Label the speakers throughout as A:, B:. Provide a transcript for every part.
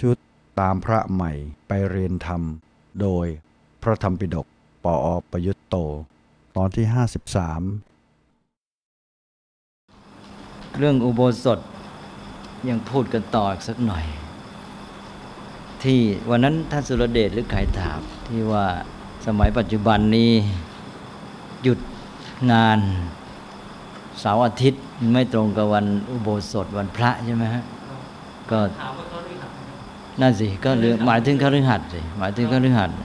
A: ชุดตามพระใหม่ไปเรียนธรรม โดยพระธรรมปิฎกปออประยุตโต ตอนที่ 53
B: เรื่องอุโบสถยังพูดกันต่ออีกสักหน่อย ที่วันนั้นท่านสุรเดชหรือใครถามที่ว่าสมัยปัจจุบันนี้หยุดงานเสาร์อาทิตย์ไม่ตรงกับวันอุโบสถวันพระใช่ไหมฮะก็ นั่นสิก็เรื่อหมายถึงคฤหัสถ์สิหมายถึงคฤหัสถ์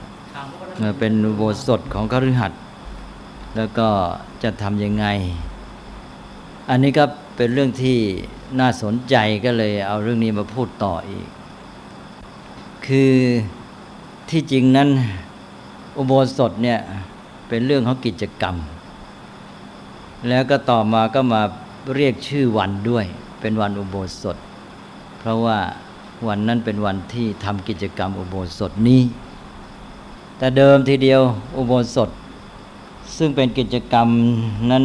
B: เมื่อเป็นโบสถของคฤหัสถ์แล้วก็จะทำยังไง อันนี้ก็เป็นเรื่องที่น่าสนใจก็เลยเอาเรื่องนี้มาพูดต่ออีก คือที่จริงนั้นอุโบสถเนี่ยเป็นเรื่องของกิจกรรม แล้วก็ต่อมาก็มาเรียกชื่อวันด้วย เป็นวันอุโบสถ เพราะว่า วันนั้นเป็นวันที่ทำกิจกรรมอุโบสถนี้ แต่เดิมทีเดียวอุโบสถ ซึ่งเป็นกิจกรรมนั้น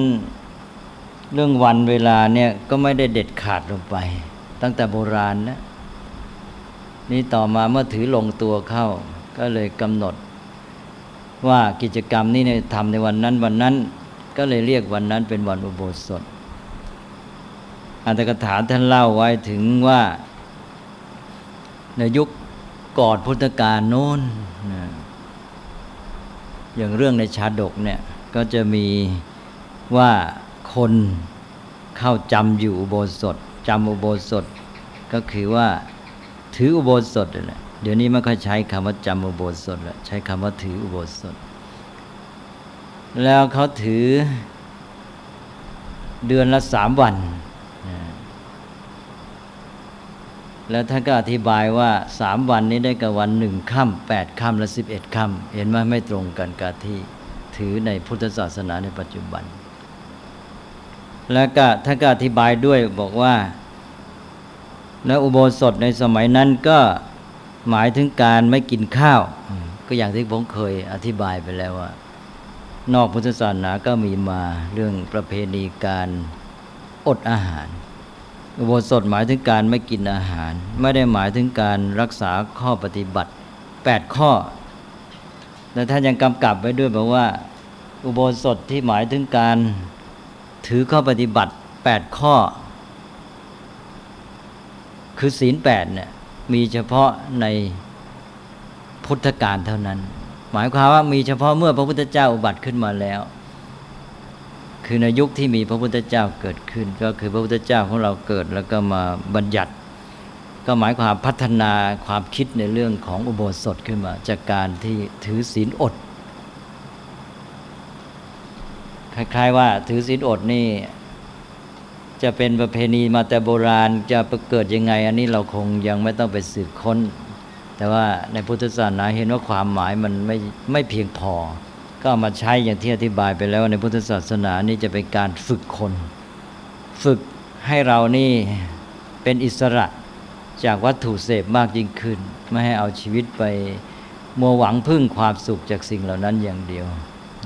B: เรื่องวันเวลาเนี่ยก็ไม่ได้เด็ดขาดลงไป ตั้งแต่โบราณนะนี่ต่อมาเมื่อถือลงตัวเข้า ก็เลยกำหนด ว่ากิจกรรมนี้เนี่ยทำในวันนั้นวันนั้นก็เลยเรียกวันนั้นเป็นวันอุโบสถอัตถกถาท่านเล่าไว้ถึงว่า ในยุคก่อนพุทธกาลโน้นนะอย่างเรื่องในชาดกเนี่ยก็จะมีว่าคนเข้าจำอยู่อุโบสถจำอุโบสถ ก็คือว่าถืออุโบสถแหละเดี๋ยวนี้ไม่ค่อยใช้คำว่าจำอุโบสถแล้วใช้คำว่าถืออุโบสถ แล้วเขาถือเดือนละสามวัน แล้วท่านก็อธิบายว่าสามวันนี้ได้กับวันหนึ่งค่ำแปดค่ำและสิบเอ็ดค่ำเห็นไหมไม่ตรงกันกับที่ถือในพุทธศาสนาในปัจจุบัน แล้วก็ท่านก็อธิบายด้วยบอกว่าแล้วอุโบสถในสมัยนั้นก็หมายถึงการไม่กินข้าว ก็อย่างที่ผมเคยอธิบายไปแล้วว่า นอกพุทธศาสนาก็มีมาเรื่องประเพณีการอดอาหาร อุโบสถหมายถึงการไม่กินอาหาร ไม่ได้หมายถึงการรักษาข้อปฏิบัติ 8 ข้อ และท่านยังกำกับไว้ด้วยบอกว่า อุโบสถที่หมายถึงการถือข้อปฏิบัติ 8 ข้อ คือศีลแปดเนี่ยมีเฉพาะในพุทธกาลเท่านั้น หมายความว่ามีเฉพาะเมื่อพระพุทธเจ้าอุบัติขึ้นมาแล้ว คือในยุคที่มีพระพุทธเจ้าเกิดขึ้น ก็คือพระพุทธเจ้าของเราเกิดแล้วก็มาบัญญัติ ก็หมายความพัฒนาความคิดในเรื่องของอุโบสถขึ้นมา จากการที่ถือศีลอด คล้ายๆว่าถือศีลอดนี่จะเป็นประเพณีมาแต่โบราณจะเกิดยังไง อันนี้เราคงยังไม่ต้องไปสืบค้น แต่ว่าในพุทธศาสนาเห็นว่าความหมายมันไม่ไม่เพียงพอ ก็ามาใช้อย่างที่อธิบายไปแล้วในพุทธศาสนานี่จะเป็นการฝึกคน ฝึกให้เรานี่เป็นอิสระจากวัตถุเสพมากยิ่งขึ้น ไม่ให้เอาชีวิตไปมัวหวังพึ่งความสุขจากสิ่งเหล่านั้นอย่างเดียว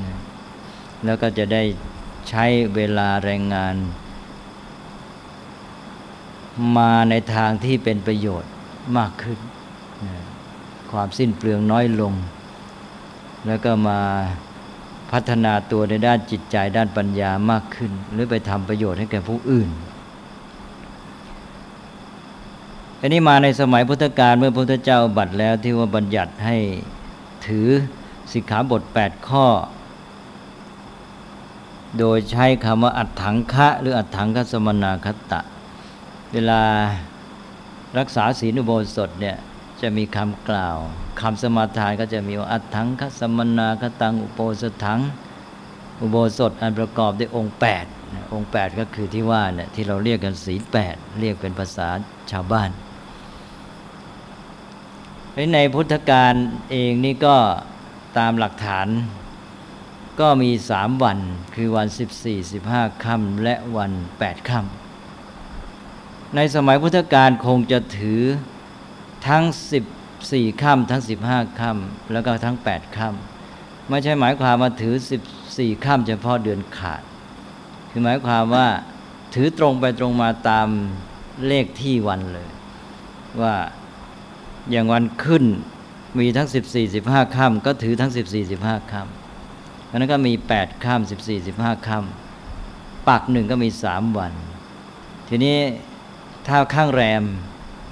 B: นะแล้วก็จะได้ใช้เวลาแรงงาน มาในทางที่เป็นประโยชน์มากขึ้นนะความสิ้นเปลืองน้อยลง แล้วก็มา พัฒนาตัวในด้านจิตใจด้านปัญญามากขึ้น หรือไปทำประโยชน์ให้แก่ผู้อื่นอันนี้มาในสมัยพุทธกาลเมื่อพระพุทธเจ้าบัตรแล้วที่ว่าบัญญัติให้ถือสิกขาบท 8 ข้อ โดยใช้คำว่าอัดถังคะ หรืออัดถังคสมนาคตะ เวลารักษาศีลอุโบสถเนี่ย จะมีคำกล่าวคำสมาทานก็จะมีว่าอัดถังคสมนาคตังอุโบสถัง อุโบสถอันประกอบด้วยองค์ 8 องค์ 8 ก็คือที่ว่าเนี่ยที่เราเรียกกันศีล8เรียกเป็นภาษาชาวบ้าน ในพุทธการเองนี่ก็ตามหลักฐานก็มีสามวันคือวัน 14 15ค่ำและวัน 8ค่ำในสมัยพุทธกาลคงจะถือ ทั้ง 14ค่ำทั้ง 15ค่ำแล้วก็ทั้ง 8ค่ำไม่ใช่หมายความว่าถือ 14ค่ำเฉพาะเดือนขาด คือหมายความว่าถือตรงไปตรงมาตามเลขที่วันเลย ว่าอย่างวันขึ้นมีทั้ง 14 15ค่ำก็ถือทั้ง 14 15ค่ำเพราะนั้นก็มี 8ค่ำ14 15ค่ำปักหนึ่งก็มี 3 วัน ทีนี้ถ้าข้างแรม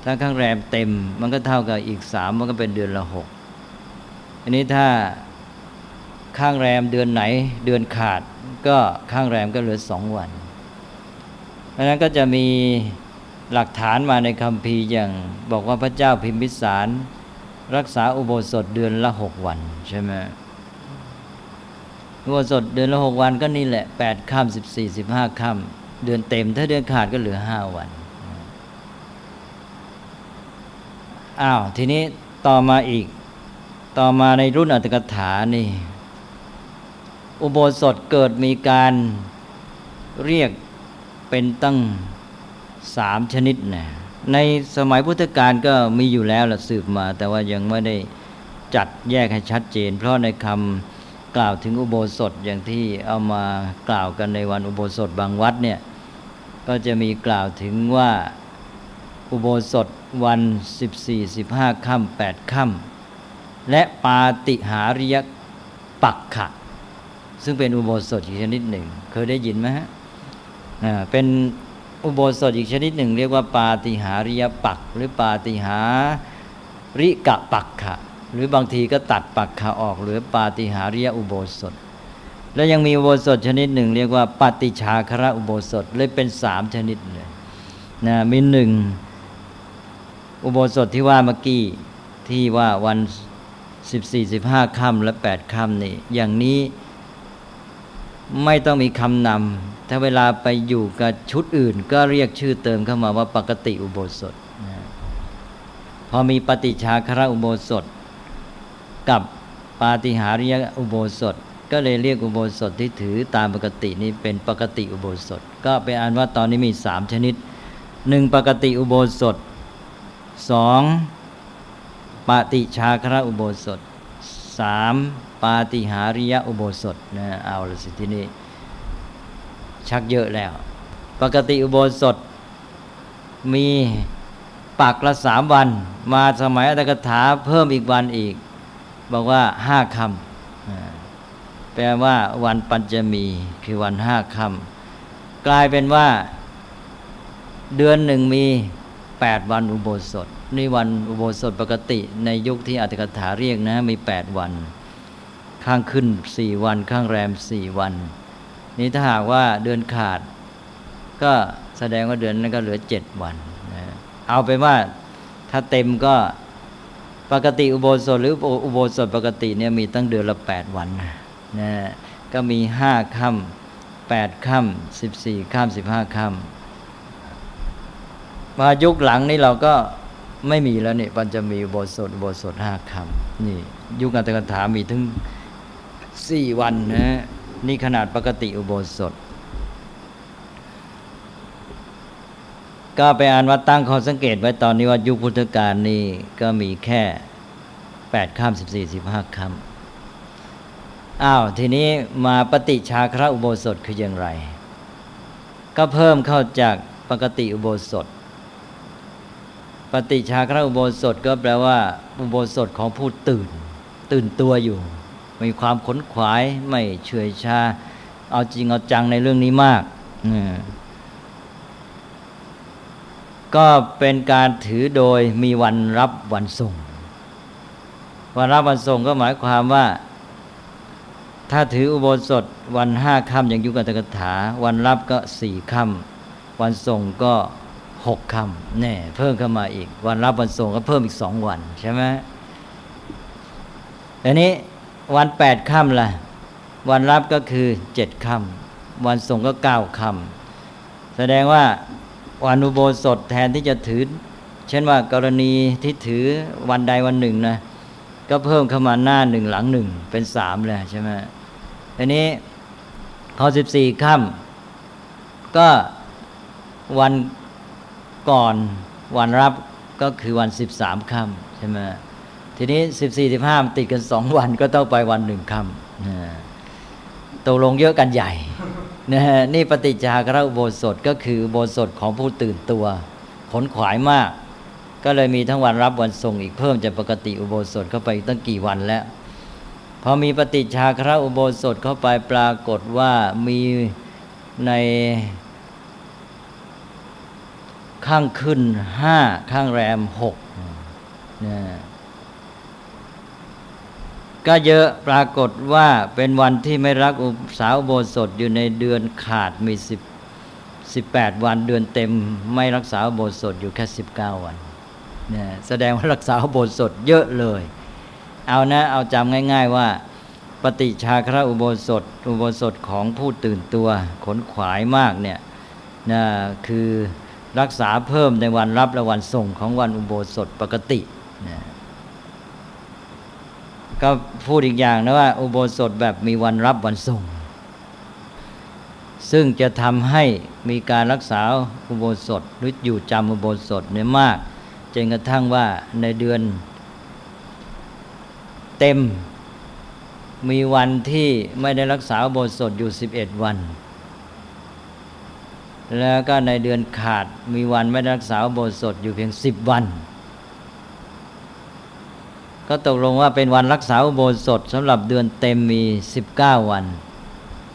B: ถ้าข้างแรมเต็ม มันก็เท่ากับอีก3มันก็เป็นเดือนละ6อันนี้ถ้าข้างแรมเดือนไหนเดือนขาด ก็ข้างแรมก็เหลือสองวันเพราะนั้นก็จะมีหลักฐานมาในคำพีอย่างบอกว่าพระเจ้าพิมพิสารรักษาอุโบสถเดือนละหกวันใช่ไหมอุโบสถเดือนละหกวันก็นี่แหละแปดค่ำสิบสี่สิบห้าค่ำเดือนเต็ม ถ้าเดือนขาดก็เหลือห้าวัน อ้าวทีนี้ต่อมาอีก ต่อมาในรุ่นอัตถกถานี่ อุโบสถเกิดมีการเรียกเป็นตั้งสามชนิดนะในสมัยพุทธกาลก็มีอยู่แล้วละสืบมา แต่ว่ายังไม่ได้จัดแยกให้ชัดเจน เพราะในคำกล่าวถึงอุโบสถอย่างที่เอามากล่าวกันในวันอุโบสถบางวัดเนี่ยก็จะมีกล่าวถึงว่า อุโบสถวัน 14 15 ค่ำ8ค่ำและปาติหาริยปักขะ ซึ่งเป็นอุโบสถอีกชนิดหนึ่ง เคยได้ยินไหมฮะเป็นอุโบสถอีกชนิดหนึ่ง เรียกว่าปาติหาริยปัก หรือปาติหาริกะปักขะ หรือบางทีก็ตัดปักขะออกหรือปาติหาริยอุโบสถ แล้วยังมีอุโบสถชนิดหนึ่ง เรียกว่าปฏิชาคระอุโบสถเลยเป็นสามชนิดเลยนะมีหนึ่ง อุโบสถที่ว่าเมื่อกี้ที่ว่าวันสิบสี่สิบห้าค่ำและแปดค่ำนี่อย่างนี้ไม่ต้องมีคำนำถ้าเวลาไปอยู่กับชุดอื่น ก็เรียกชื่อเติมเข้ามาว่าปกติอุโบสถพอมีปฏิชาคระอุโบสถ กับปาติหาริยอุโบสถ ก็เลยเรียกอุโบสถที่ถือตามปกตินี้เป็นปกติอุโบสถ ก็เป็นอันว่าตอนนี้มีสามชนิดหนึ่งปกติอุโบสถ สองปฏิชาคระอุโบสถสามปาติหาริยอุโบสถนะเอาละสิที่นี่ชักเยอะแล้ว ปกติอุโบสถ มีปักละสามวัน มาสมัยอัตถกถาเพิ่มอีกวันอีก บอกว่าห้าคำแปลว่าวันปัญจมีคือวันห้าคำกลายเป็นว่า เดือนหนึ่งมี แปดวันอุโบสถนี่วันอุโบสถปกติในยุคที่อัตถกถาเรียกนะมีแปดวัน ข้างขึ้นสี่วัน ข้างแรมสี่วัน นี่ถ้าหากว่าเดือนขาด ก็แสดงว่าเดือนนั้นก็เหลือเจ็ดวันนะเอาไปว่าถ้าเต็มก็ปกติอุโบสถหรืออุโบสถปกติเนี่ยมีตั้งเดือนละแปดวันนะก็มีห้าค่ำแปดค่ำสิบสี่ค่ำสิบห้าค่ำ มายุคหลังนี้เราก็ไม่มีแล้วเนี่ยมันจะมีบทสดบทสดห้าคำนี่ ยุคอัตถกถามีถึงสี่วันนะนี่ขนาดปกติอุโบสถ ก็ไปอ่านว่าตั้งข้อสังเกตไว้ตอนนี้ว่ายุคพุทธกาลนี่ก็มีแค่แปดคำสิบสี่สิบห้าคำอ้าว ทีนี้มาปฏิชาคระอุโบสถคืออย่างไร ก็เพิ่มเข้าจากปกติอุโบสถ ปฏิชาครอุโบสถก็แปลว่า อุโบสถของผู้ตื่น ตื่นตัวอยู่ มีความขนขวายไม่เฉยชา เอาจริงเอาจังในเรื่องนี้มากก็เป็นการถือโดยมีวันรับวันส่ง วันรับวันส่งก็หมายความว่า ถ้าถืออุโบสถวันห้าค่ำอย่างยุคกัตกถา วันรับก็สี่ค่ำวันส่งก็ หกคำแน่เพิ่มเข้ามาอีก วันรับวันส่งก็เพิ่มอีกสองวันใช่ไหมอันนี้วันแปดค่ำล่ะ วันรับก็คือเจ็ดค่ำวันส่งก็เก้าค่ำแสดงว่าวันอุโบสถแทนที่จะถือ เช่นว่ากรณีที่ถือวันใดวันหนึ่งนะก็เพิ่มเข้ามาหน้าหนึ่งหลังหนึ่งเป็นสามเลยใช่ไหมอันนี้พอสิบสี่ค่ำก็วัน ก่อนวันรับก็คือวันสิบสามค่ำใช่ไหมทีนี้สิบสี่สิบห้าติดกันสองวันก็ต้องไปวันหนึ่งค่ำตกลงเยอะกันใหญ่นะนี่ปฏิจจาคระอุโบสถก็คืออุโบสถของผู้ตื่นตัว ขนขวายมากก็ก็เลยมีทั้งวันรับวันส่งอีกเพิ่มจากปกติอุโบสถเข้าไปตั้งกี่วันแล้วพอมีปฏิชาคระอุโบสถเข้าไปปรากฏว่ามีใน ข้างขึ้นห้าข้างแรมหกนะก็เยอะปรากฏว่าเป็นวันที่ไม่รักอุสาวโบสถอยู่ในเดือนขาดมีสิบสิบแปดวันเดือนเต็ม ไม่รักษาโบสถอยู่แค่สิบเก้าวันเนี่ยแสดงว่ารักษาโบสถเยอะเลย เอานะ เอาจำง่าย ๆ ว่าปฏิชาคระอุโบสถ อุโบสถของผู้ตื่นตัว ขนขวายมากเนี่ยนะคือ รักษาเพิ่มในวันรับและวันส่งของวันอุโบสถปกตินะก็พูดอีกอย่างนะว่า อุโบสถแบบมีวันรับวันส่ง ซึ่งจะทำให้มีการรักษาอุโบสถหรืออยู่จำอุโบสถเนี่ยมากจนกระทั่งว่าในเดือน เต็มมีวันที่ไม่ได้รักษาอุโบสถอยู่ 11 วัน แล้วก็ในเดือนขาดมีวันไม่รักษาอุโบสถอยู่เพียง10วัน ก็ตกลงว่าเป็นวันรักษาอุโบสถสำหรับเดือนเต็มมี19วัน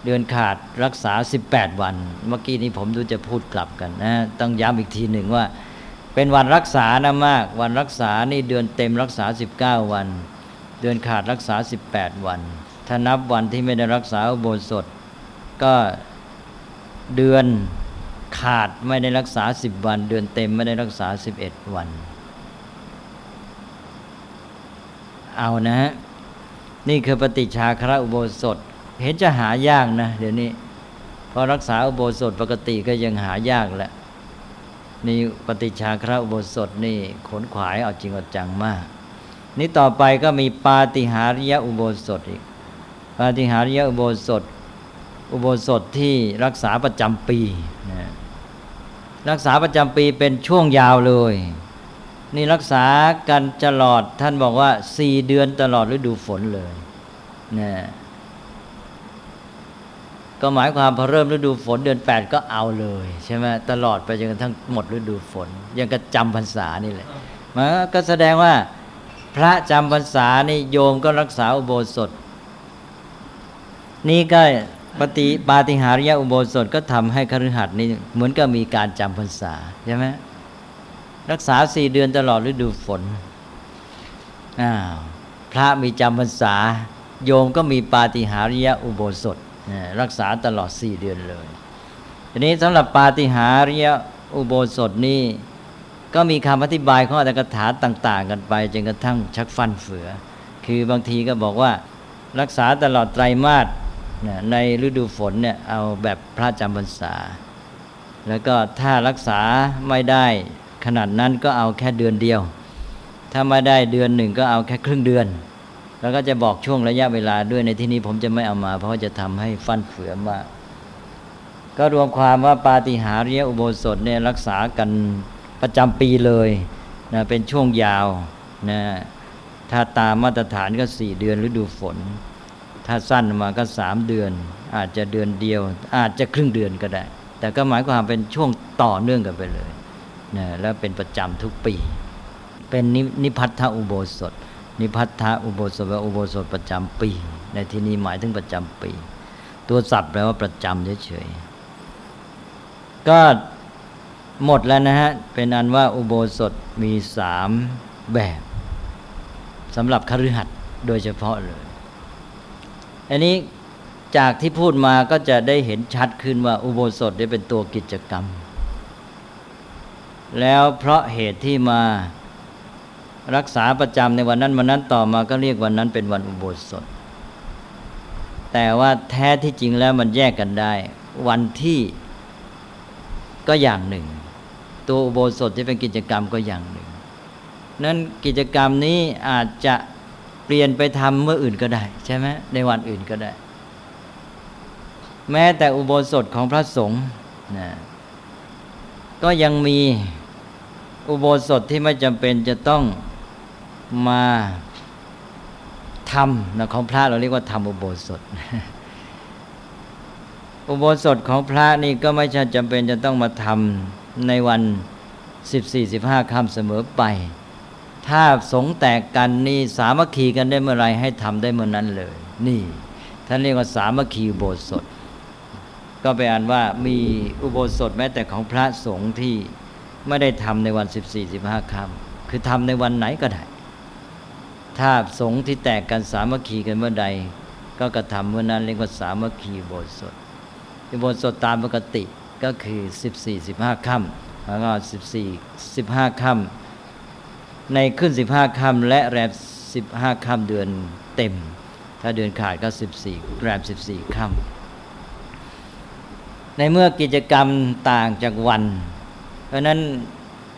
B: เดือนขาดรักษา18วัน เมื่อกี้นี้ผมดูจะพูดกลับกันนะต้องย้ำอีกทีหนึ่งว่า เป็นวันรักษานะมาก วันรักษานี่เดือนเต็มรักษา19วัน เดือนขาดรักษา18วันถ้านับวันที่ไม่ได้รักษาอุโบสถก็เดือน ขาดไม่ได้รักษา10วัน เดือนเต็มไม่ได้รักษา11วัน เอานะฮะนี่คือปฏิชาคระอุโบสถ เห็นจะหายากนะ เดี๋ยวนี้พอรักษาอุโบสถปกติก็ยังหายากแหละนี่ปฏิชาคระอุโบสถนี่ขนขวายเอาจริงเอาจังมาก นี่ต่อไปก็มีปาติหาริยอุโบสถอีก ปาติหาริยอุโบสถ อุโบสถที่รักษาประจำปีนะ รักษาประจำปีเป็นช่วงยาวเลย นี่รักษากันตลอดท่านบอกว่าสี่เดือนตลอดฤดูฝนเลยนะก็หมายความพอเริ่มฤดูฝนเดือนแปดก็เอาเลยใช่ไหมตลอดไปจนกระทั่งหมดฤดูฝน ยังกระจำพรรษานี่แหละมันก็แสดงว่าพระจำพรรษานี่โยมก็รักษาอุโบสถ นี่ก็ ปฏิปาติหาริยอุโบสถก็ทำให้คฤหัสถ์นี่เหมือนกับมีการจำพรรษาใช่ไหมรักษาสี่เดือนตลอดฤดูฝนอ้าวพระมีจำพรรษา โยมก็มีปาติหาริยอุโบสถรักษาตลอดสี่เดือนเลยทีนี้สำหรับปาติหาริยอุโบสถนี่ก็มีคำอธิบายของอัตถกถาต่าง ๆ กันไปจนกระทั่งชักฟันเฟือ คือบางทีก็บอกว่ารักษาตลอดไตรมาส ในฤดูฝนเนี่ยเอาแบบพระจำพรรษา แล้วก็ถ้ารักษาไม่ได้ขนาดนั้นก็เอาแค่เดือนเดียว ถ้าไม่ได้เดือนหนึ่งก็เอาแค่ครึ่งเดือน แล้วก็จะบอกช่วงระยะเวลาด้วยในที่นี้ผมจะไม่เอามา เพราะจะทำให้ฟันเฟือมากก็รวมความว่าปาฏิหาริยอุโบสถเนี่ยรักษากันประจำปีเลยนะเป็นช่วงยาวนะถ้าตามมาตรฐานก็สี่เดือนฤดูฝน ถ้าสั้นมาก็สามเดือน อาจจะเดือนเดียว อาจจะครึ่งเดือนก็ได้ แต่ก็หมายความเป็นช่วงต่อเนื่องกันไปเลยนะแล้วเป็นประจำทุกปี เป็นนิพัทธอุโบสถ นิพัทธอุโบสถว่าอุโบสถประจำปี ในที่นี้หมายถึงประจำปี ตัวศัพท์แปลว่าประจำเฉยๆก็หมดแล้วนะฮะ เป็นอันว่าอุโบสถมีสามแบบสำหรับคฤหัสถ์โดยเฉพาะเลย อันนี้จากที่พูดมาก็จะได้เห็นชัดขึ้นว่าอุโบสถได้เป็นตัวกิจกรรม แล้วเพราะเหตุที่มารักษาประจำในวันนั้นวันนั้นต่อมาก็เรียกวันนั้นเป็นวันอุโบสถ แต่ว่าแท้ที่จริงแล้วมันแยกกันได้ วันที่ก็อย่างหนึ่ง ตัวอุโบสถที่เป็นกิจกรรมก็อย่างหนึ่งนั้นกิจกรรมนี้อาจจะ เปลี่ยนไปทำเมื่ออื่นก็ได้ ใช่ไหมในวันอื่นก็ได้ แม้แต่อุโบสถของพระสงฆ์นะก็ยังมีอุโบสถที่ไม่จำเป็นจะต้องมาทำนะของพระเราเรียกว่าทำอุโบสถ อุโบสถของพระนี่ก็ไม่ใช่จำเป็นจะต้องมาทำในวันสิบสี่สิบห้าคำเสมอไป ถ้าสงแตกกันนี่สามัคคีกันได้เมื่อไรให้ทำได้เมื่อนั้นเลย นี่ท่านเรียกว่าสามัคคีอุโบสถ ก็ไปอ่านว่ามีอุโบสถแม้แต่ของพระสงฆ์ที่ไม่ได้ทำในวันสิบสี่สิบห้าคำคือทำในวันไหนก็ได้ ถ้าสงฆ์ที่แตกกันสามัคคีกันเมื่อใด ก็กระทำเมื่อนั้นเรียกว่าสามัคคีอุโบสถอุโบสถตามปกติก็คือสิบสี่สิบห้าค่ำแล้วก็สิบสี่สิบห้าค่ำ ในขึ้นสิบห้าค่ำและแรมสิบห้าค่ำเดือนเต็ม ถ้าเดือนขาดก็สิบสี่แรมสิบสี่ค่ำในเมื่อกิจกรรมต่างจากวัน เพราะนั้น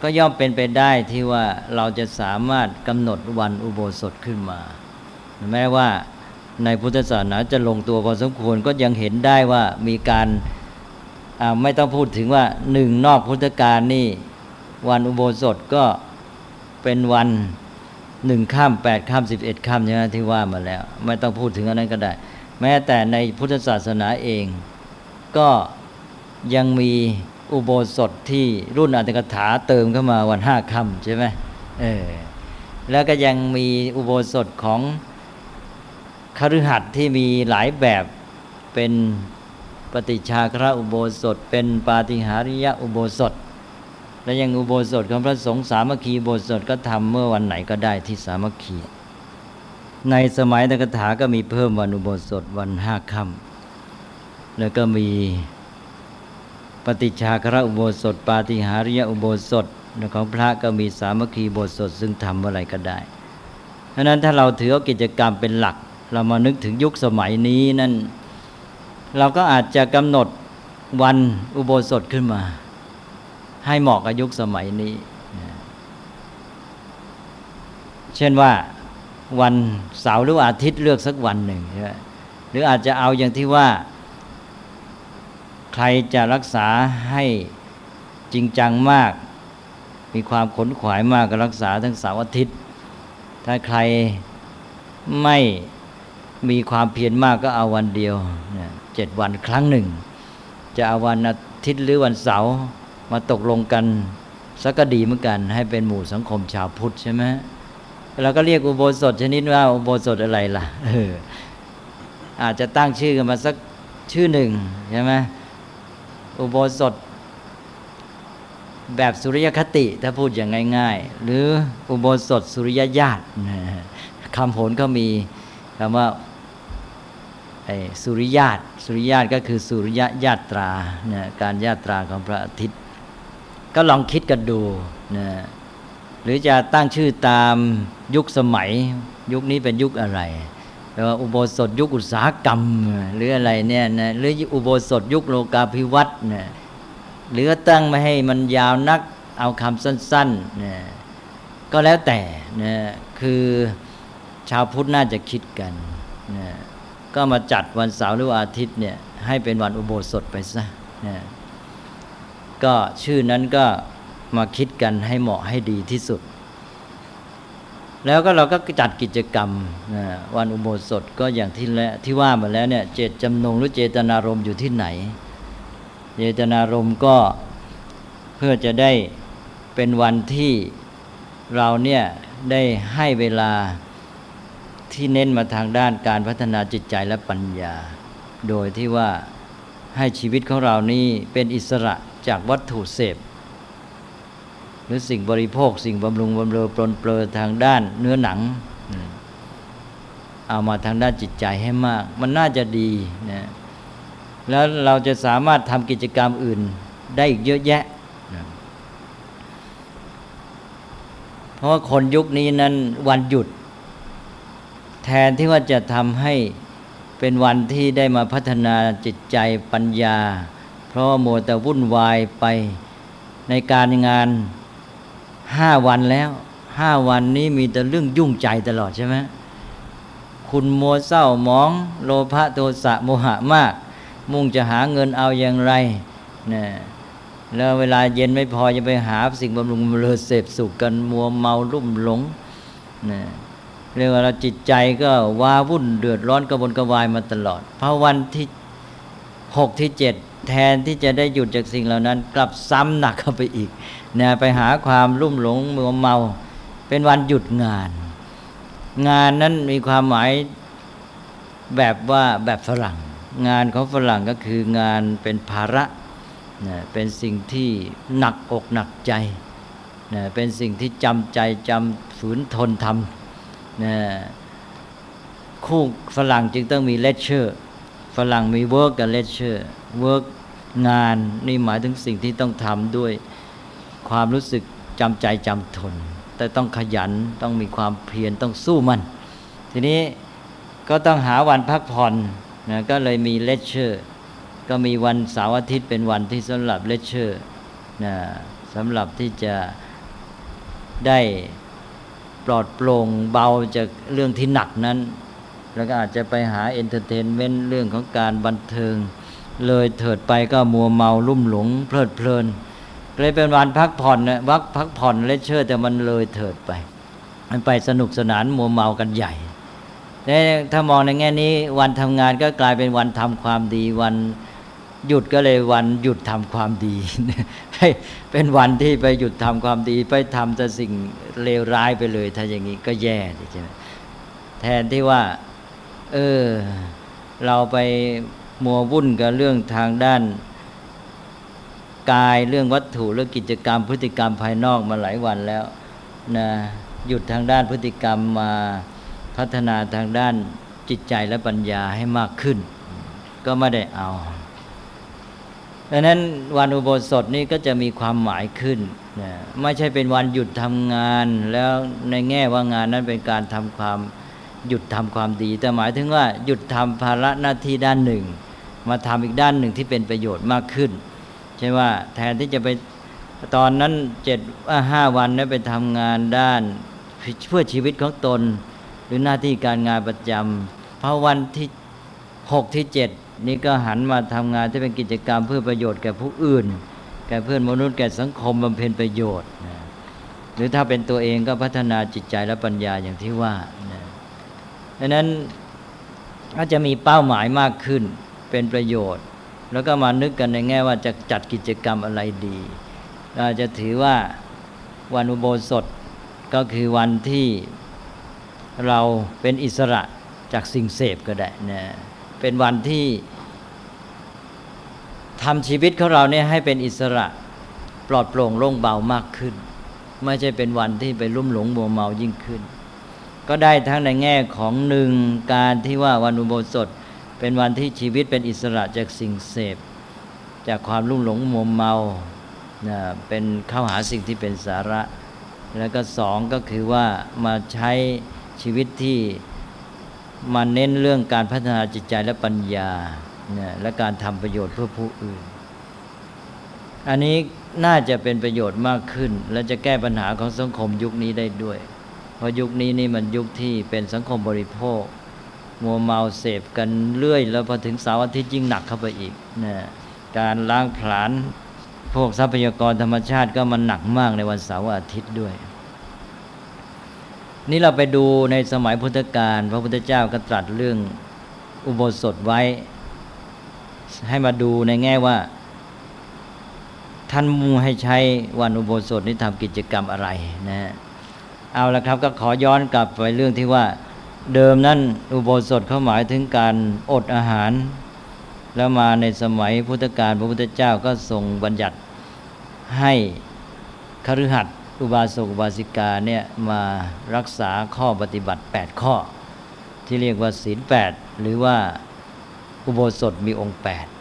B: ก็ย่อมเป็นไปได้ที่ว่าเราจะสามารถกำหนดวันอุโบสถขึ้นมา แม้ว่าในพุทธศาสนาจะลงตัวพอสมควรก็ยังเห็นได้ว่ามีการไม่ต้องพูดถึงว่าหนึ่งนอกพุทธกาลนี่วันอุโบสถก็ เป็นวันหนึ่งข้ามแปดข้ามสิบเอ็ดข้ามใช่ไหมที่ว่ามาแล้ว ไม่ต้องพูดถึงอันนั้นก็ได้ แม้แต่ในพุทธศาสนาเอง ก็ยังมีอุโบสถที่รุ่นอัตถกถาเติมเข้ามาวันห้าค่ำใช่ไหมเออแล้วก็ยังมีอุโบสถของคฤหัสถ์ที่มีหลายแบบเป็นปฏิชาคระอุโบสถ เป็นปาฏิหาริยะอุโบสถ และยังอุโบสถของพระสงฆ์สามัคคีโบสถก็ทำเมื่อวันไหนก็ได้ที่สามัคคี ในสมัยตถาก็มีเพิ่มวันอุโบสถวันห้าค่ำแล้วก็มีปฏิชาคระอุโบสถ ปาฏิหาริยะอุโบสถของพระก็มีสามัคคีโบสถซึ่งทำเมื่อไรก็ได้เพราะนั้นถ้าเราถือกิจกรรมเป็นหลัก เรามานึกถึงยุคสมัยนี้นั่นเราก็อาจจะกำหนดวันอุโบสถขึ้นมา ให้เหมาะกับยุคสมัยนี้ เช่นว่าวันเสาร์หรืออาทิตย์เลือกสักวันหนึ่งใช่ไหมหรืออาจจะเอาอย่างที่ว่า ใครจะรักษาให้จริงจังมาก มีความขนขวายมากก็รักษาทั้งเสาร์อาทิตย์ ถ้าใครไม่มีความเพียรมากก็เอาวันเดียวเจ็ดวันครั้งหนึ่ง จะเอาวันอาทิตย์หรือวันเสาร์ มาตกลงกันสักดีเหมือนกัน ให้เป็นหมู่สังคมชาวพุทธใช่ไหมเราก็เรียกอุโบสถชนิดว่าอุโบสถอะไรล่ะเอออาจจะตั้งชื่อกันมาสักชื่อหนึ่งใช่ไหมอุโบสถ แบบสุริยคติถ้าพูดอย่างง่าย ๆ หรืออุโบสถสุริยญาติคำผลก็มีคำว่าสุริยาตสุริยาตก็คือสุริยญาตราการญาตราของพระอาทิตย์ ก็ลองคิดกันดูนะหรือจะตั้งชื่อตามยุคสมัย ยุคนี้เป็นยุคอะไรแปลว่าอุโบสถยุคอุตสาหกรรม หรืออะไรเนี่ยนะหรืออุโบสถยุคโลกาภิวัตน์นี่ยหรือตั้งไม่ให้มันยาวนักเอาคำสั้นๆนี่ยก็แล้วแต่นะคือชาวพุทธน่าจะคิดกันนะก็มาจัดวันเสาร์หรืออาทิตย์เนี่ยให้เป็นวันอุโบสถไปซะนะ ก็ชื่อนั้นก็มาคิดกันให้เหมาะให้ดีที่สุด แล้วก็เราก็จัดกิจกรรมวันอุโบสถก็อย่างที่แล้วที่ว่ามาแล้วเนี่ยเจตจำนงหรือเจตนารมณ์อยู่ที่ไหน เจตนารมณ์ก็เพื่อจะได้เป็นวันที่เราเนี่ยได้ให้เวลาที่เน้นมาทางด้านการพัฒนาจิตใจและปัญญา โดยที่ว่าให้ชีวิตของเรานี้เป็นอิสระ จากวัตถุเสพ หรือสิ่งบริโภค สิ่งบำรุงบำเรอปลนเปลือทางด้านเนื้อหนัง เอามาทางด้านจิตใจให้มาก มันน่าจะดีนะแล้วเราจะสามารถทำกิจกรรมอื่นได้อีกเยอะแยะ เพราะว่าคนยุคนี้นั้นวันหยุด แทนที่ว่าจะทำให้เป็นวันที่ได้มาพัฒนาจิตใจปัญญา เพราะโมแต่วุ่นวายไปในการงานห้าวันแล้วห้าวันนี้มีแต่เรื่องยุ่งใจตลอดใช่ไหมคุณมัวเศร้ามอง โลภะโทสะโมหะมาก มุ่งจะหาเงินเอาอย่างไรนะแล้วเวลาเย็นไม่พอจะไปหาสิ่งบำรุงเลอเสพสุขกันมัวเมาลุ่มหลงนะเรียกว่าเราจิตใจก็ว้าวุ่นเดือดร้อนกระวนกระวายมาตลอดพอวันที่หกที่เจ็ด แทนที่จะได้หยุดจากสิ่งเหล่านั้น กลับซ้ำหนักเข้าไปอีกนะไปหาความรุ่มหลงมัวเมา เป็นวันหยุดงาน งานนั้นมีความหมายแบบว่าแบบฝรั่ง งานของฝรั่งก็คืองานเป็นภาระนะเป็นสิ่งที่หนักอกหนักใจนะเป็นสิ่งที่จำใจจำฝืนทนทำนะคู่ฝรั่งจึงต้องมี leisure ฝรั่งมี work กับ leisure work งานนี่หมายถึงสิ่งที่ต้องทำด้วยความรู้สึกจำใจจำทน แต่ต้องขยันต้องมีความเพียรต้องสู้มัน ทีนี้ก็ต้องหาวันพักผ่อนนะก็เลยมี leisure ก็มีวันเสาร์อาทิตย์เป็นวันที่สำหรับ leisure นะสำหรับที่จะได้ปลอดโปร่งเบาจากเรื่องที่หนักนั้น แล้วก็อาจจะไปหา entertainment เรื่องของการบันเทิง เลยเถิดไปก็มัวเมาลุ่มหลง เพลิดเพลินเลยเป็นวันพักผ่อนนะวันพักผ่อน leisure แต่มันเลยเถิดไป มันไปสนุกสนานมัวเมากันใหญ่แต่ถ้ามองในแง่นี้วันทำงานก็กลายเป็นวันทำความดี วันหยุดก็เลยวันหยุดทำความดีเป็นวันที่ไปหยุดทำความดี ไปทำแต่สิ่งเลวร้ายไปเลย ถ้าอย่างนี้ก็แย่ใช่ไหมแทนที่ว่า เออ เราไป มัววุ่นกับเรื่องทางด้าน กายเรื่องวัตถุเรื่องกิจกรรม พฤติกรรมภายนอกมาหลายวันแล้วนะหยุดทางด้านพฤติกรรมมาพัฒนาทางด้านจิตใจและปัญญาให้มากขึ้น ก็ไม่ได้เอาดังนั้นวันอุโบสถนี้ก็จะมีความหมายขึ้นนะไม่ใช่เป็นวันหยุดทำงาน แล้วในแง่ว่างานนั้นเป็นการทำความ หยุดทำความดี แต่หมายถึงว่าหยุดทำภาระหน้าที่ด้านหนึ่ง มาทำอีกด้านหนึ่งที่เป็นประโยชน์มากขึ้น ใช่ว่าแทนที่จะไปตอนนั้นเจ็ดห้าวันนั้นไปทำงานด้านเพื่อชีวิตของตน หรือหน้าที่การงานประจำพอวันที่หกที่เจ็ดนี่ก็หันมาทำงานที่เป็นกิจกรรมเพื่อประโยชน์แก่ผู้อื่น แก่เพื่อนมนุษย์แก่สังคมบำเพ็ญประโยชน์ หรือถ้าเป็นตัวเองก็พัฒนาจิตใจและปัญญาอย่างที่ว่านะ ดังนั้นก็จะมีเป้าหมายมากขึ้นเป็นประโยชน์ แล้วก็มานึกกันในแง่ว่าจะจัดกิจกรรมอะไรดีเราจะถือว่าวันอุโบสถก็คือวันที่เราเป็นอิสระจากสิ่งเสพก็ได้นะเป็นวันที่ทำชีวิตของเราเนี่ยให้เป็นอิสระปลอดโปร่งโล่งเบามากขึ้น ไม่ใช่เป็นวันที่ไปลุ่มหลงมัวเมายิ่งขึ้น ก็ได้ทั้งในแง่ของหนึ่งการที่ว่าวันอุโบสถ เป็นวันที่ชีวิตเป็นอิสระจากสิ่งเสพ จากความลุ่มหลงมัวเมานะเป็นเข้าหาสิ่งที่เป็นสาระ แล้วก็สองก็คือว่ามาใช้ชีวิตที่มาเน้นเรื่องการพัฒนาจิตใจและปัญญาเนี่ยและการทำประโยชน์เพื่อผู้อื่น อันนี้น่าจะเป็นประโยชน์มากขึ้น และจะแก้ปัญหาของสังคมยุคนี้ได้ด้วย เพราะยุคนี้นี่มันยุคที่เป็นสังคมบริโภค มัวเมาเสพกันเรื่อย แล้วพอถึงเสาร์อาทิตย์ยิ่งหนักเข้าไปอีกนะการล้างผลาญพวกทรัพยากรธรรมชาติก็มันหนักมากในวันเสาร์อาทิตย์ด้วย นี่เราไปดูในสมัยพุทธกาลพระพุทธเจ้าก็ตรัสเรื่องอุโบสถไว้ ให้มาดูในแง่ว่า ท่านมูให้ใช้วันอุโบสถนี้ทำกิจกรรมอะไรนะ เอาละครับก็ขอย้อนกลับไปเรื่องที่ว่า เดิมนั้นอุโบสถเขาหมายถึงการอดอาหาร แล้วมาในสมัยพุทธกาลพระพุทธเจ้าก็ทรงบัญญัติให้คฤหัสถ์อุบาสกอุบาสิกาเนี่ยมารักษาข้อปฏิบัติ 8 ข้อ ที่เรียกว่าศีล8 หรือว่าอุโบสถมีองค์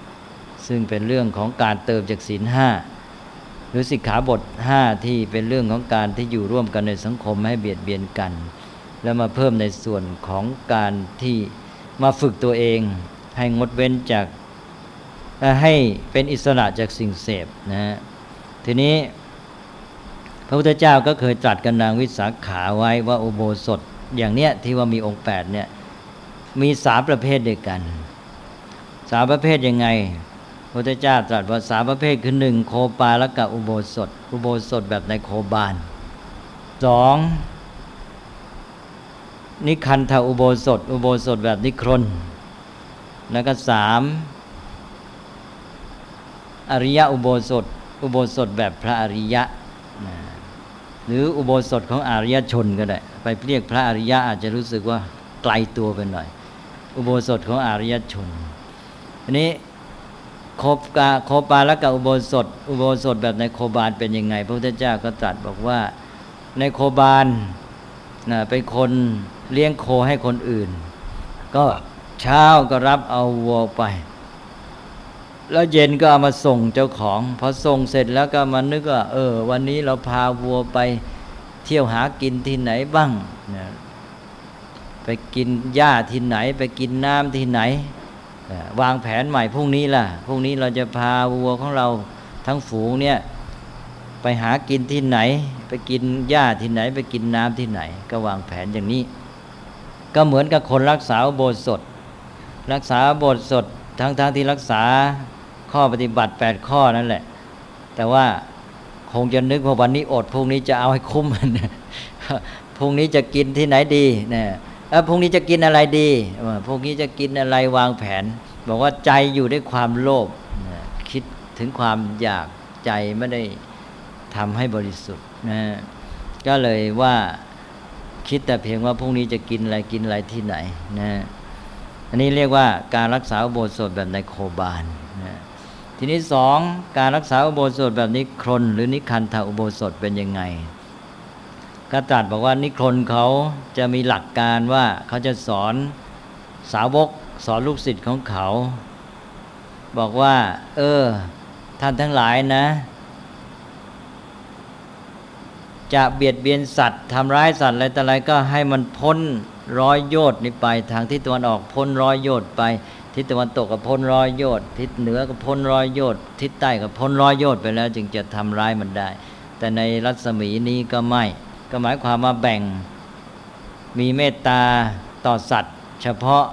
B: 8 ซึ่งเป็นเรื่องของการเติมจากศีลห้า หรือสิกขาบท 5 ที่เป็นเรื่องของการที่อยู่ร่วมกันในสังคมให้เบียดเบียนกัน แล้วมาเพิ่มในส่วนของการที่มาฝึกตัวเอง ให้งดเว้นจากให้เป็นอิสระจากสิ่งเสพนะฮะทีนี้พระพุทธเจ้าก็เคยตรัสกันนางวิสาขาไว้ว่าอุโบสถอย่างเนี้ยที่ว่ามีองค์แปดเนี่ยมีสามประเภทเด้วกันสามประเภทยังไง พระพุทธเจ้าตรัสว่าสามประเภทคือหนึ่งโคปาละกับอุโบสถ อุโบสถแบบในโคบาลสองนิคันธาอุโบสถ อุโบสถแบบนิครนแล้วก็สามอริยะอุโบสถ อุโบสถแบบพระอริยะนะหรืออุโบสถของอริยชนก็ได้ ไปเรียกพระอริยะอาจจะรู้สึกว่าไกลตัวไปหน่อย อุโบสถของอริยชนอันนี้ โคกาโคปาและกับอุโบสถ อุโบสถแบบในโคบาลเป็นยังไง พระพุทธเจ้าก็ตรัสบอกว่าในโคบาลนะเป็นคนเลี้ยงโคให้คนอื่น ก็เช้าก็รับเอาวัวไป แล้วเย็นก็เอามาส่งเจ้าของพอส่งเสร็จแล้วก็มานึกว่าเออ วันนี้เราพาวัวไปเที่ยวหากินที่ไหนบ้างนะไปกินหญ้าที่ไหน ไปกินน้ำที่ไหน วางแผนใหม่พรุ่งนี้ล่ะพรุ่งนี้เราจะพาวัวของเราทั้งฝูงเนี่ยไปหากินที่ไหน ไปกินหญ้าที่ไหน ไปกินน้ำที่ไหน ก็วางแผนอย่างนี้ ก็เหมือนกับคนรักษาโบสถรักษาบทสดทั้งๆทที่รักษาข้อปฏิบัติ 8 ข้อนั่นแหละ แต่ว่าคงจะนึกว่าวันนี้อดพรุ่งนี้จะเอาให้คุ้มพรุ่งนี้จะกินที่ไหนดีเนี่ย พรุ่งนี้จะกินอะไรดีพรุ่งนี้จะกินอะไรวางแผน บอกว่าใจอยู่ด้วยความโลภคิดถึงความอยากใจไม่ได้ทำให้บริสุทธิ์นะก็เลยว่าคิดแต่เพียงว่าพรุ่งนี้จะกินอะไรกินอะไรที่ไหนนะอันนี้เรียกว่าการรักษาอุโบสถแบบในโคบาลนะทีนี้สองการรักษาอุโบสถแบบนิครนหรือนิคันธาอุโบสถเป็นยังไง ก็ตรัสบอกว่านิครนเขาจะมีหลักการว่าเขาจะสอนสาวกสอนลูกศิษย์ของเขา บอกว่า เออ ท่านทั้งหลายนะ จะเบียดเบียนสัตว์ทำร้ายสัตว์อะไรแต่อะไรก็ให้มันพ้นร้อยโยชน์นี่ไป ทางทิศตะวันออกพ้นร้อยโยชน์ไป ทิศตะวันตกก็พ้นร้อยโยชน์ทิศเหนือก็พ้นร้อยโยชน์ทิศใต้ก็พ้นร้อยโยชน์ไปแล้ว จึงจะทำร้ายมันได้ แต่ในรัศมีนี้ก็ไม่ ก็หมายความว่าแบ่งมีเมตตาต่อสัตว์ เฉพาะ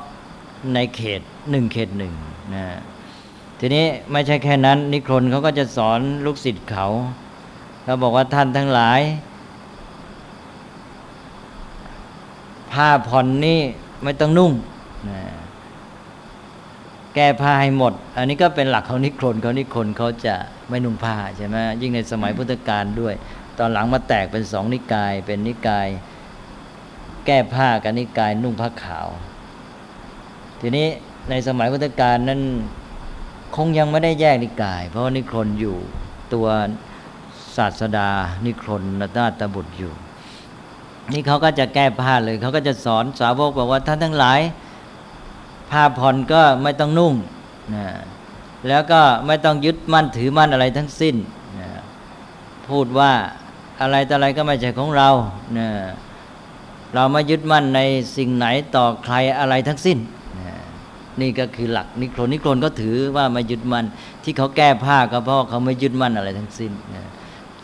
B: ในเขตหนึ่งเขตหนึ่งนะทีนี้ไม่ใช่แค่นั้น นิครนเขาก็จะสอนลูกศิษย์เขาเขาบอกว่าท่านทั้งหลาย ผ้าผ่อนนี่ไม่ต้องนุ่งนะแก้ผ้าให้หมด อันนี้ก็เป็นหลักของนิครนเขานิครนเขาจะไม่นุ่งผ้าใช่ไหมยิ่งในสมัยพุทธกาลด้วย ตอนหลังมาแตกเป็นสองนิกาย เป็นนิกาย แก้ผ้ากับนิกายนุ่งผ้าขาว ทีนี้ในสมัยพุทธกาลนั้นคงยังไม่ได้แยกนิกาย เพราะว่านิครนอยู่ตัวศาสดา นิครนนาตบุตรอยู่ นี่เขาก็จะแก้ผ้าเลย เขาก็จะสอนสาวกบอกว่าท่านทั้งหลายผ้าผ่อนก็ไม่ต้องนุ่งนะแล้วก็ไม่ต้องยึดมั่นถือมั่นอะไรทั้งสิ้นนะพูดว่า อะไรแต่อะไรก็ไม่ใช่ของเรานะเราไม่ยึดมั่นในสิ่งไหนต่อใครอะไรทั้งสิ้นนะนี่ก็คือหลักนิโครนิโครนก็ถือว่าไม่ยึดมั่นที่เขาแก้ผ้าก็เพราะเขาไม่ยึดมั่นอะไรทั้งสิ้นนะ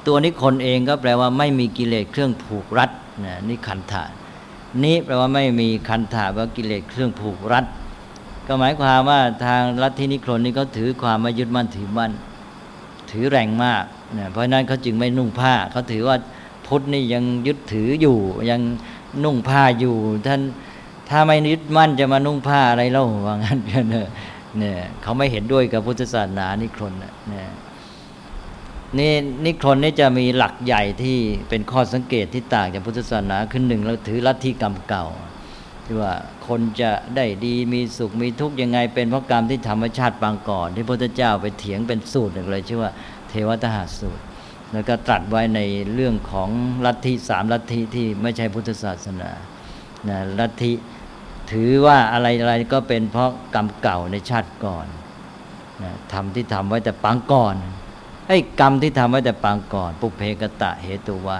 B: ตัวนิคนเองก็แปลว่าไม่มีกิเลสเครื่องผูกรัดนะนี่ขันธะนี้แปลว่าไม่มีคันธะว่ากิเลสเครื่องผูกรัด ก็หมายความว่าทางลัทธินิครนนี่เขาถือความมายึดมั่นถือมั่น ถือแรงมากนะเพราะนั้นเขาจึงไม่นุ่งผ้า เขาถือว่าพุทธนี่ยังยึดถืออยู่ยังนุ่งผ้าอยู่ ท่านถ้าไม่ยึดมั่นจะมานุ่งผ้าอะไรเล่าว่างั้นเนี่ยเขาไม่เห็นด้วยกับพุทธศาสนานิครนเนี่ยนี่นิครนนี่จะมีหลักใหญ่ที่เป็นข้อสังเกตที่ต่างจากพุทธศาสนาขึ้นหนึ่งเราถือลัทธิกรรมเก่าที่ว่า คนจะได้ดีมีสุขมีทุกข์ยังไง เป็นเพราะกรรมที่ธรรมชาติปางก่อน ที่พระพุทธเจ้าไปเถียงเป็นสูตรหนึ่งเลยชื่อว่าเทวตหาสูตร แล้วก็ตรัสไว้ในเรื่องของลัทธิสามลัทธิที่ไม่ใช่พุทธศาสนานะลัทธิถือว่าอะไรอะไรก็เป็นเพราะกรรมเก่าในชาติก่อนนะทำที่ทำไว้แต่ปางก่อนไอ้กรรมที่ทำไว้แต่ปางก่อน ปุเพกตะเหตุวา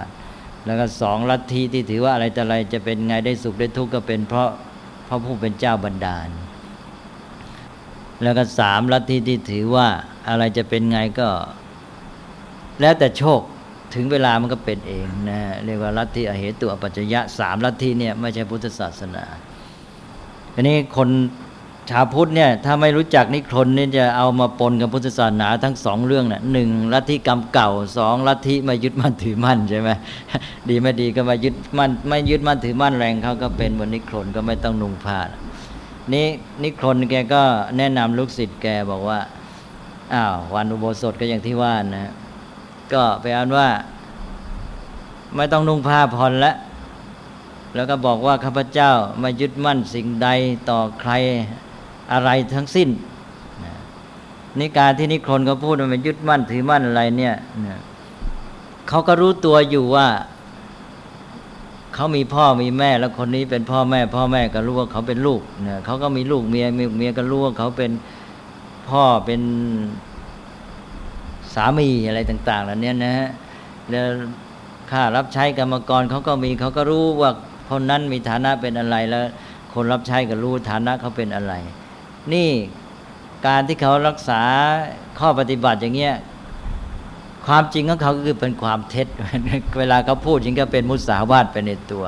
B: แล้วก็สองลัทธิที่ถือว่าอะไรแต่อะไรจะเป็นไงได้สุขได้ทุกข์ก็เป็นเพราะ พระผู้เป็นเจ้าบันดาล แล้วก็สามลัทธิที่ถือว่าอะไรจะเป็นไงก็ แล้วแต่โชคถึงเวลามันก็เป็นเองนะเรียกว่าลัทธิอเหตุตัวปัจจยะสามลัทธิเนี่ยไม่ใช่พุทธศาสนาอันนี้คน ชาวพุทธเนี่ยถ้าไม่รู้จักนิครนนี่จะเอามาปนกับพุทธศาสนาทั้งสองเรื่องน่ะหนึ่งลัทธิกรรมเก่าสองลัทธิมายึดมั่นถือมั่นใช่ไหมดีไม่ดีก็มายึดมั่นไม่ยึดมั่นถือมั่นแรงเขาก็เป็นบนนิครนก็ไม่ต้องนุ่งผ้านี่นิครนแกก็แนะนำลูกศิษย์แกบอกว่าอ้าววันอุโบสถก็อย่างที่ว่านะก็ไปอ่านว่า ไม่ต้องนุ่งผ้าผ่อนแล้วแล้วก็บอกว่าข้าพเจ้าไม่ยึดมั่นสิ่งใดต่อใคร อะไรทั้งสิ้นนี่การที่นิครนเขาพูดว่ามันยึดมั่นถือมั่นอะไรเนี่ยเขาก็รู้ตัวอยู่ว่าเขามีพ่อมีแม่แล้วคนนี้เป็นพ่อแม่ พ่อแม่ก็รู้ว่าเขาเป็นลูกเนี่ยเขาก็มีลูกเมียมีเมียก็รู้ว่าเขาเป็นพ่อเป็นสามีอะไรต่างๆเหล่านี้นะฮะแล้วค่ารับใช้กรรมกรเขาก็มีเขาก็รู้ว่าคนนั้นมีฐานะเป็นอะไรแล้ว คนรับใช้ก็รู้ฐานะเขาเป็นอะไร นี่การที่เขารักษาข้อปฏิบัติอย่างเงี้ยความจริงของเขาคือเป็นความเท็จ เวลาเขาพูดจริงก็เป็นมุสาวาทไปในตัว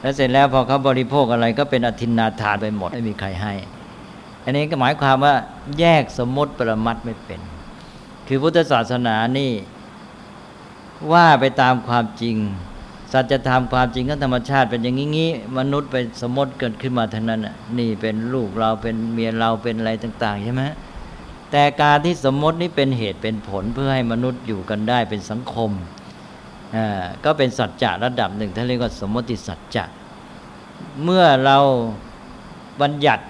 B: แล้วเสร็จแล้วพอเขาบริโภคอะไรก็เป็นอธินนาทานไปหมดไม่มีใครให้ อันนี้ก็หมายความว่าแยกสมมติปรมัตไม่เป็น คือพุทธศาสนานี่ว่าไปตามความจริง สัจธรรมความจริงของธรรมชาติเป็นอย่างนี้มนุษย์ไปสมมติเกิดขึ้นมาเทั้งนั้นนี่เป็นลูกเราเป็นเมียเราเป็นอะไรต่าง ๆ ใช่ไหมแต่การที่สมมตินี้เป็นเหตุเป็นผลเพื่อให้มนุษย์อยู่กันได้เป็นสังคมอ่าก็เป็นสัจจะระดับหนึ่งท่านเรียกว่าสมมติสัจจะเมื่อเราบัญญัติ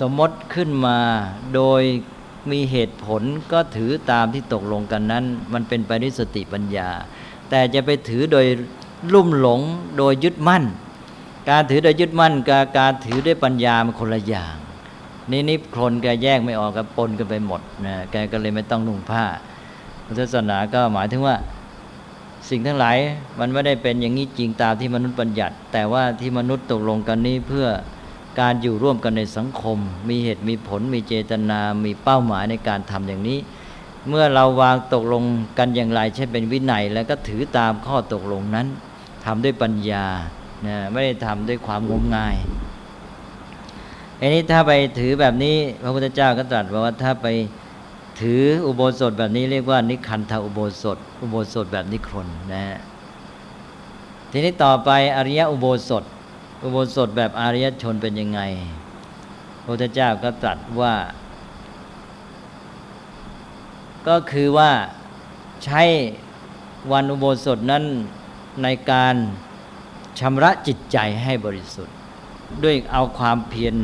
B: สมมติขึ้นมาโดยมีเหตุผลก็ถือตามที่ตกลงกันนั้น มันเป็นไปด้วยสติปัญญา แต่จะไปถือโดย ลุ่มหลงโดยยึดมั่น การถือโดยยึดมั่นกับการถือด้วยปัญญามันคนละอย่าง นี่นี่คนแกแยกไม่ออกกับปนกันไปหมดนะแกก็เลยไม่ต้องนุ่งผ้าพุทธศาสนาก็หมายถึงว่าสิ่งทั้งหลายมันไม่ได้เป็นอย่างนี้จริงตามที่มนุษย์บัญญัติ แต่ว่าที่มนุษย์ตกลงกันนี้เพื่อการอยู่ร่วมกันในสังคม มีเหตุมีผล มีเจตนา มีเป้าหมายในการทำอย่างนี้ เมื่อเราวางตกลงกันอย่างไรใช่เป็นวินัยแล้วก็ถือตามข้อตกลงนั้น ทำด้วยปัญญานะไม่ได้ทำด้วยความงมงายอันนี้ถ้าไปถือแบบนี้พระพุทธเจ้าก็ตรัสว่าถ้าไปถืออุโบสถแบบนี้เรียกว่านิคันธอุโบสถ อุโบสถแบบนิครนนะฮะทีนี้ต่อไปอริยอุโบสถ อุโบสถแบบอริยชนเป็นยังไงพระพุทธเจ้าก็ตรัสว่า ก็คือว่าใช้วันอุโบสถนั้น ในการชำระจิตใจให้บริสุทธิ์ ด้วยเอาความเพียร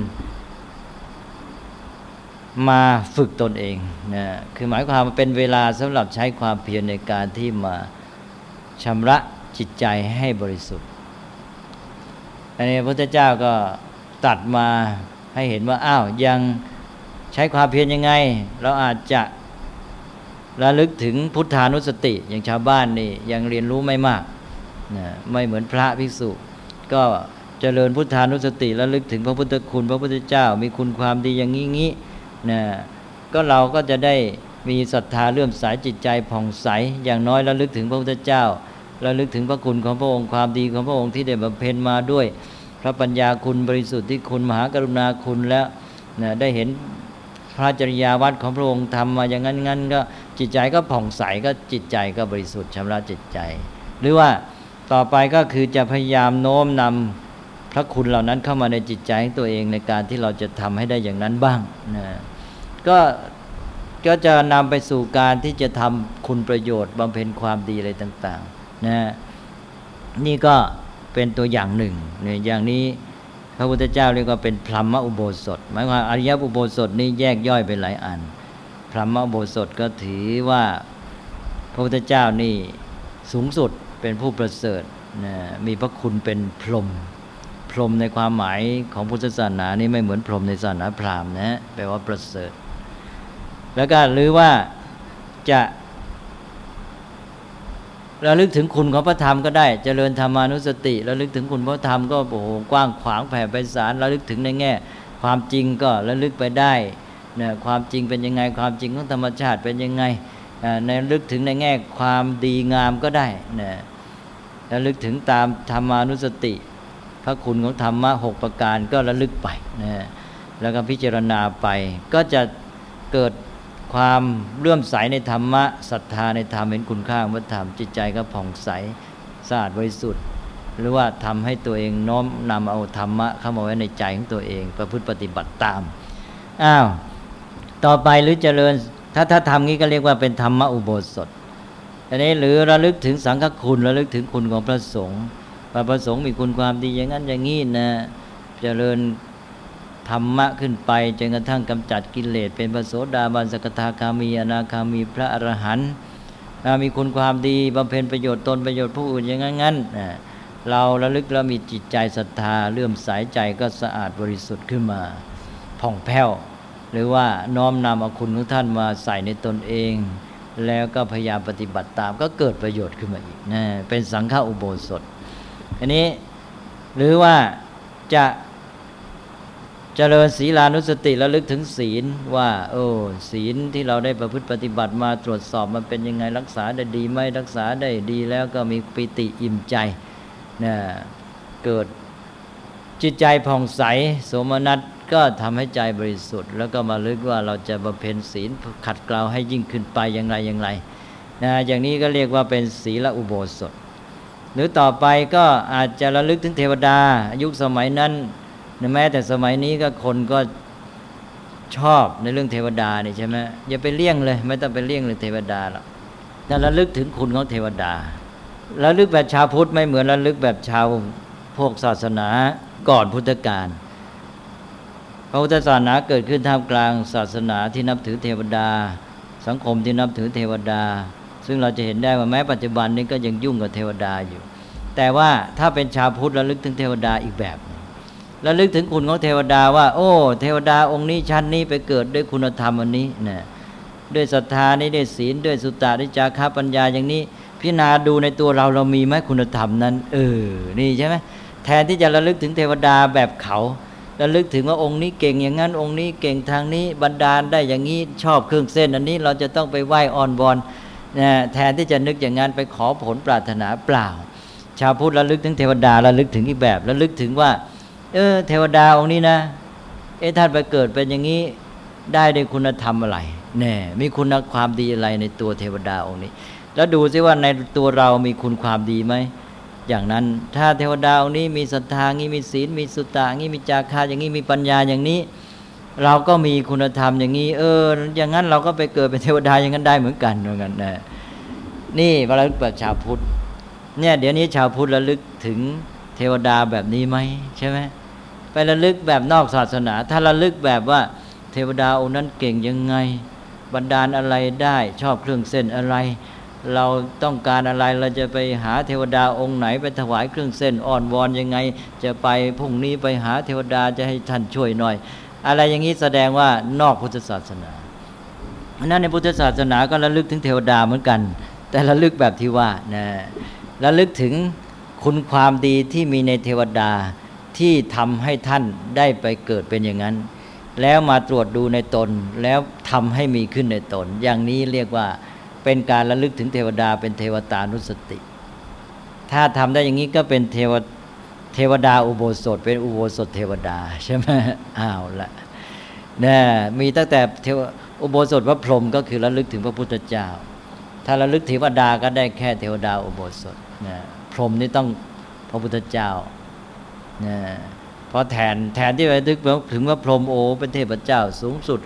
B: มาฝึกตนเองนะคือหมายความว่าเป็นเวลาสำหรับใช้ความเพียรในการที่มาชำระจิตใจให้บริสุทธิ์อันนี้พระพุทธเจ้าก็ตัดมาให้เห็นว่าอ้าวยังใช้ความเพียรยังไง เราอาจจะระลึกถึงพุทธานุสติอย่างชาวบ้านนี่ยังเรียนรู้ไม่มาก นะไม่เหมือนพระภิกษุ ก็เจริญพุทธานุสติระลึกถึงพระพุทธคุณพระพุทธเจ้า มีคุณความดีอย่างนี้งี้นะก็เราก็จะได้มีศรัทธาเลื่อมสายจิตใจผ่องใส อย่างน้อยระลึกถึงพระพุทธเจ้าระลึกถึงพระคุณของพระองค์ความดีของพระองค์ที่ได้บำเพ็ญมาด้วย พระปัญญาคุณบริสุทธิ์ที่คุณมหากรุณาคุณแล้วนะได้เห็นพระจริยาวัดของพระองค์ทำมาอย่างนั้นงั้นก็จิตใจก็ผ่องใสก็จิตใจก็บริสุทธิ์ชำระจิตใจ หรือว่า ต่อไปก็คือจะพยายามโน้มนำพระคุณเหล่านั้นเข้ามาในจิตใจของตัวเองในการที่เราจะทำให้ได้อย่างนั้นบ้างนะก็ก็จะนำไปสู่การที่จะทำคุณประโยชน์บำเพ็ญความดีอะไรต่างๆนะนี่ก็เป็นตัวอย่างหนึ่งเนี่ยอย่างนี้พระพุทธเจ้าเรียกว่าเป็นพรหมอุโบสถ หมายความอริยอุโบสถนี่แยกย่อยเป็นหลายอัน พรหมอุโบสถก็ถือว่าพระพุทธเจ้านี่สูงสุด เป็นผู้ประเสริฐนะมีพระคุณเป็นพรหมพรหมในความหมายของพุทธศาสนานี่ไม่เหมือนพรหมในศาสนาพราหมณ์นะแปลว่าประเสริฐ แล้วก็หรือว่าจะระลึกถึงคุณของพระธรรมก็ได้จเจริญธรรมานุสติระลึกถึงคุณพระธรรมก็โอ้โหกว้างขวางแผ่ไปสารระลึกถึงในแง่ ความจริงก็ระลึกไปได้เนี่ยความจริงเป็นยังไง ความจริงของธรรมชาติเป็นยังไงในระลึกถึงในแง่ความดีงามก็ได้เนี่ย ระลึกถึงตามธรรมานุสติ พระคุณของธรรมะหกประการก็ระลึกไปนะแล้วก็พิจารณาไป ก็จะเกิดความเลื่อมใสในธรรมะศรัทธาในธรรมเห็นคุณค่าของพระธรรมจิตใจก็ผ่องใสสะอาดบริสุทธิ์ หรือว่าทำให้ตัวเองน้อมนำเอาธรรมะเข้ามาไว้ในใจของตัวเอง ประพฤติปฏิบัติตามอ้าวต่อไปหรือเจริญ ถ้าถ้าทำงี้ก็เรียกว่าเป็นธรรมอุโบสถ อันนี้หรือระลึกถึงสังฆคุณระลึกถึงคุณของพระสงฆ์พระประสงค์มีคุณความดีอย่างนั้นอย่างนี้นะเจริญธรรมะขึ้นไปจนกระทั่งกำจัดกิเลสเป็นพระโสดาบันสกทาคามีอนาคามีพระอรหันต์มีคุณความดีบำเพ็ญประโยชน์ตนประโยชน์ผู้อื่นอย่างนั้นเราระลึกแล้วมีจิตใจศรัทธาเลื่อมสายใจก็สะอาดบริสุทธิ์ขึ้นมาผ่องแผ้ว หรือว่าน้อมนำเอาคุณของท่านมาใส่ในตนเอง แล้วก็พยายามปฏิบัติตามก็เกิดประโยชน์ขึ้นมาอีกนะเป็นสังฆอุโบสถ อันนี้หรือว่าจะเจริญศีลานุสติระลึกถึงศีลว่าโอ้ศีลที่เราได้ประพฤติปฏิบัติมาตรวจสอบมันเป็นยังไงรักษาได้ดีไหมรักษาได้ดีแล้วก็มีปิติอิ่มใจนะเกิดจิตใจผ่องใส สมนัต ก็ทำให้ใจบริสุทธิ์ แล้วก็มาลึกว่าเราจะบำเพ็ญศีลขัดเกลาให้ยิ่งขึ้นไปอย่างไรอย่างไรนะอย่างนี้ก็เรียกว่าเป็นศีลอุโบสถ หรือต่อไปก็อาจจะระลึกถึงเทวดา ยุคสมัยนั้นแม้แต่สมัยนี้ก็คนก็ชอบในเรื่องเทวดานี่ใช่ไหมอย่าไปเลี่ยงเลย ไม่ต้องไปเลี่ยงเลยเทวดาหรอกแต่ระลึกถึงคุณของเทวดาระลึกแบบชาวพุทธไม่เหมือนระลึกแบบชาวพวกศาสนาก่อนพุทธกาล พระพุทธศาสนาเกิดขึ้นท่ามกลางศาสนาที่นับถือเทวดา สังคมที่นับถือเทวดา ซึ่งเราจะเห็นได้ว่าแม้ปัจจุบันนี้ก็ยังยุ่งกับเทวดาอยู่ แต่ว่าถ้าเป็นชาวพุทธระลึกถึงเทวดาอีกแบบระลึกถึงคุณของเทวดาว่า โอ้ เทวดาองค์นี้ชั้นนี้ไปเกิดด้วยคุณธรรมอันนี้นะด้วยศรัทธานี้ด้วยศีลด้วยสุตตะด้วยจาระปัญญาอย่างนี้ พิจารณาดูในตัวเราเรามีไหมคุณธรรมนั้น เออ นี่ใช่ไหมแทนที่จะระลึกถึงเทวดาแบบเขา ระลึกถึงว่าองค์นี้เก่งอย่างนั้นองค์นี้เก่งทางนี้บรรดาลได้อย่างนี้ชอบเครื่องเส้น อันนี้เราจะต้องไปไหว้อ่อนบอลนะแทนที่จะนึกอย่างนั้นไปขอผลปรารถนาเปล่า ชาวพุทธระลึกถึงเทวดาระลึกถึงอีกแบบระลึกถึงว่า เออเทวดาองค์นี้นะ เอท่านไปเกิดเป็นอย่างนี้ได้ในคุณธรรมอะไรแน่มีคุณความดีอะไรในตัวเทวดาองค์นี้ แล้วดูซิว่าในตัวเรามีคุณความดีไหม อย่างนั้น ถ้าเทวดาองนี้มีศรัทธางี้มีศีลมีสุตตางี้มีจาคาอย่างนี้มีปัญญาอย่างนี้ เราก็มีคุณธรรมอย่างนี้เออ อย่างนั้นเราก็ไปเกิดเป็นเทวดาอย่างนั้นได้เหมือนกันเหมือนกันนะนี่ระลึกแบบชาวพุทธเนี่ยเดี๋ยวนี้ชาวพุทธระลึกถึงเทวดาแบบนี้ไหมใช่ไหมไประลึกแบบนอกศาสนา ถ้าระลึกแบบว่า เทวดาองค์นั้นเก่งยังไง บันดาลอะไรได้ชอบเครื่องเส้นอะไร เราต้องการอะไรเราจะไปหาเทวดาองค์ไหนไปถวายเครื่องเส้นอ่อนวอนยังไง จะไปพรุ่งนี้ไปหาเทวดาจะให้ท่านช่วยหน่อย อะไรอย่างนี้แสดงว่านอกพุทธศาสนาเพราะนั้นในพุทธศาสนาก็ระลึกถึงเทวดาเหมือนกัน แต่ระลึกแบบที่ว่านะระลึกถึงคุณความดีที่มีในเทวดาที่ทำให้ท่านได้ไปเกิดเป็นอย่างนั้น แล้วมาตรวจดูในตนแล้วทำให้มีขึ้นในตน อย่างนี้เรียกว่า เป็นการระลึกถึงเทวดา เป็นเทวตานุสติ ถ้าทำได้อย่างนี้ก็เป็นเทวเทวดาอุโบสถ เป็นอุโบสถเทวดาใช่ไหมอ้าวละนะมีตั้งแต่เทวอุโบสถพระพรหมก็คือระลึกถึงพระพุทธเจ้า ถ้าระลึกเทวดาก็ได้แค่เทวดาอุโบสถนะพรหมนี่ต้องพระพุทธเจ้านะเพราะแทนแทนที่ไปนึกถึงว่าพรหมโอเป็นเทพเจ้าสูงสุด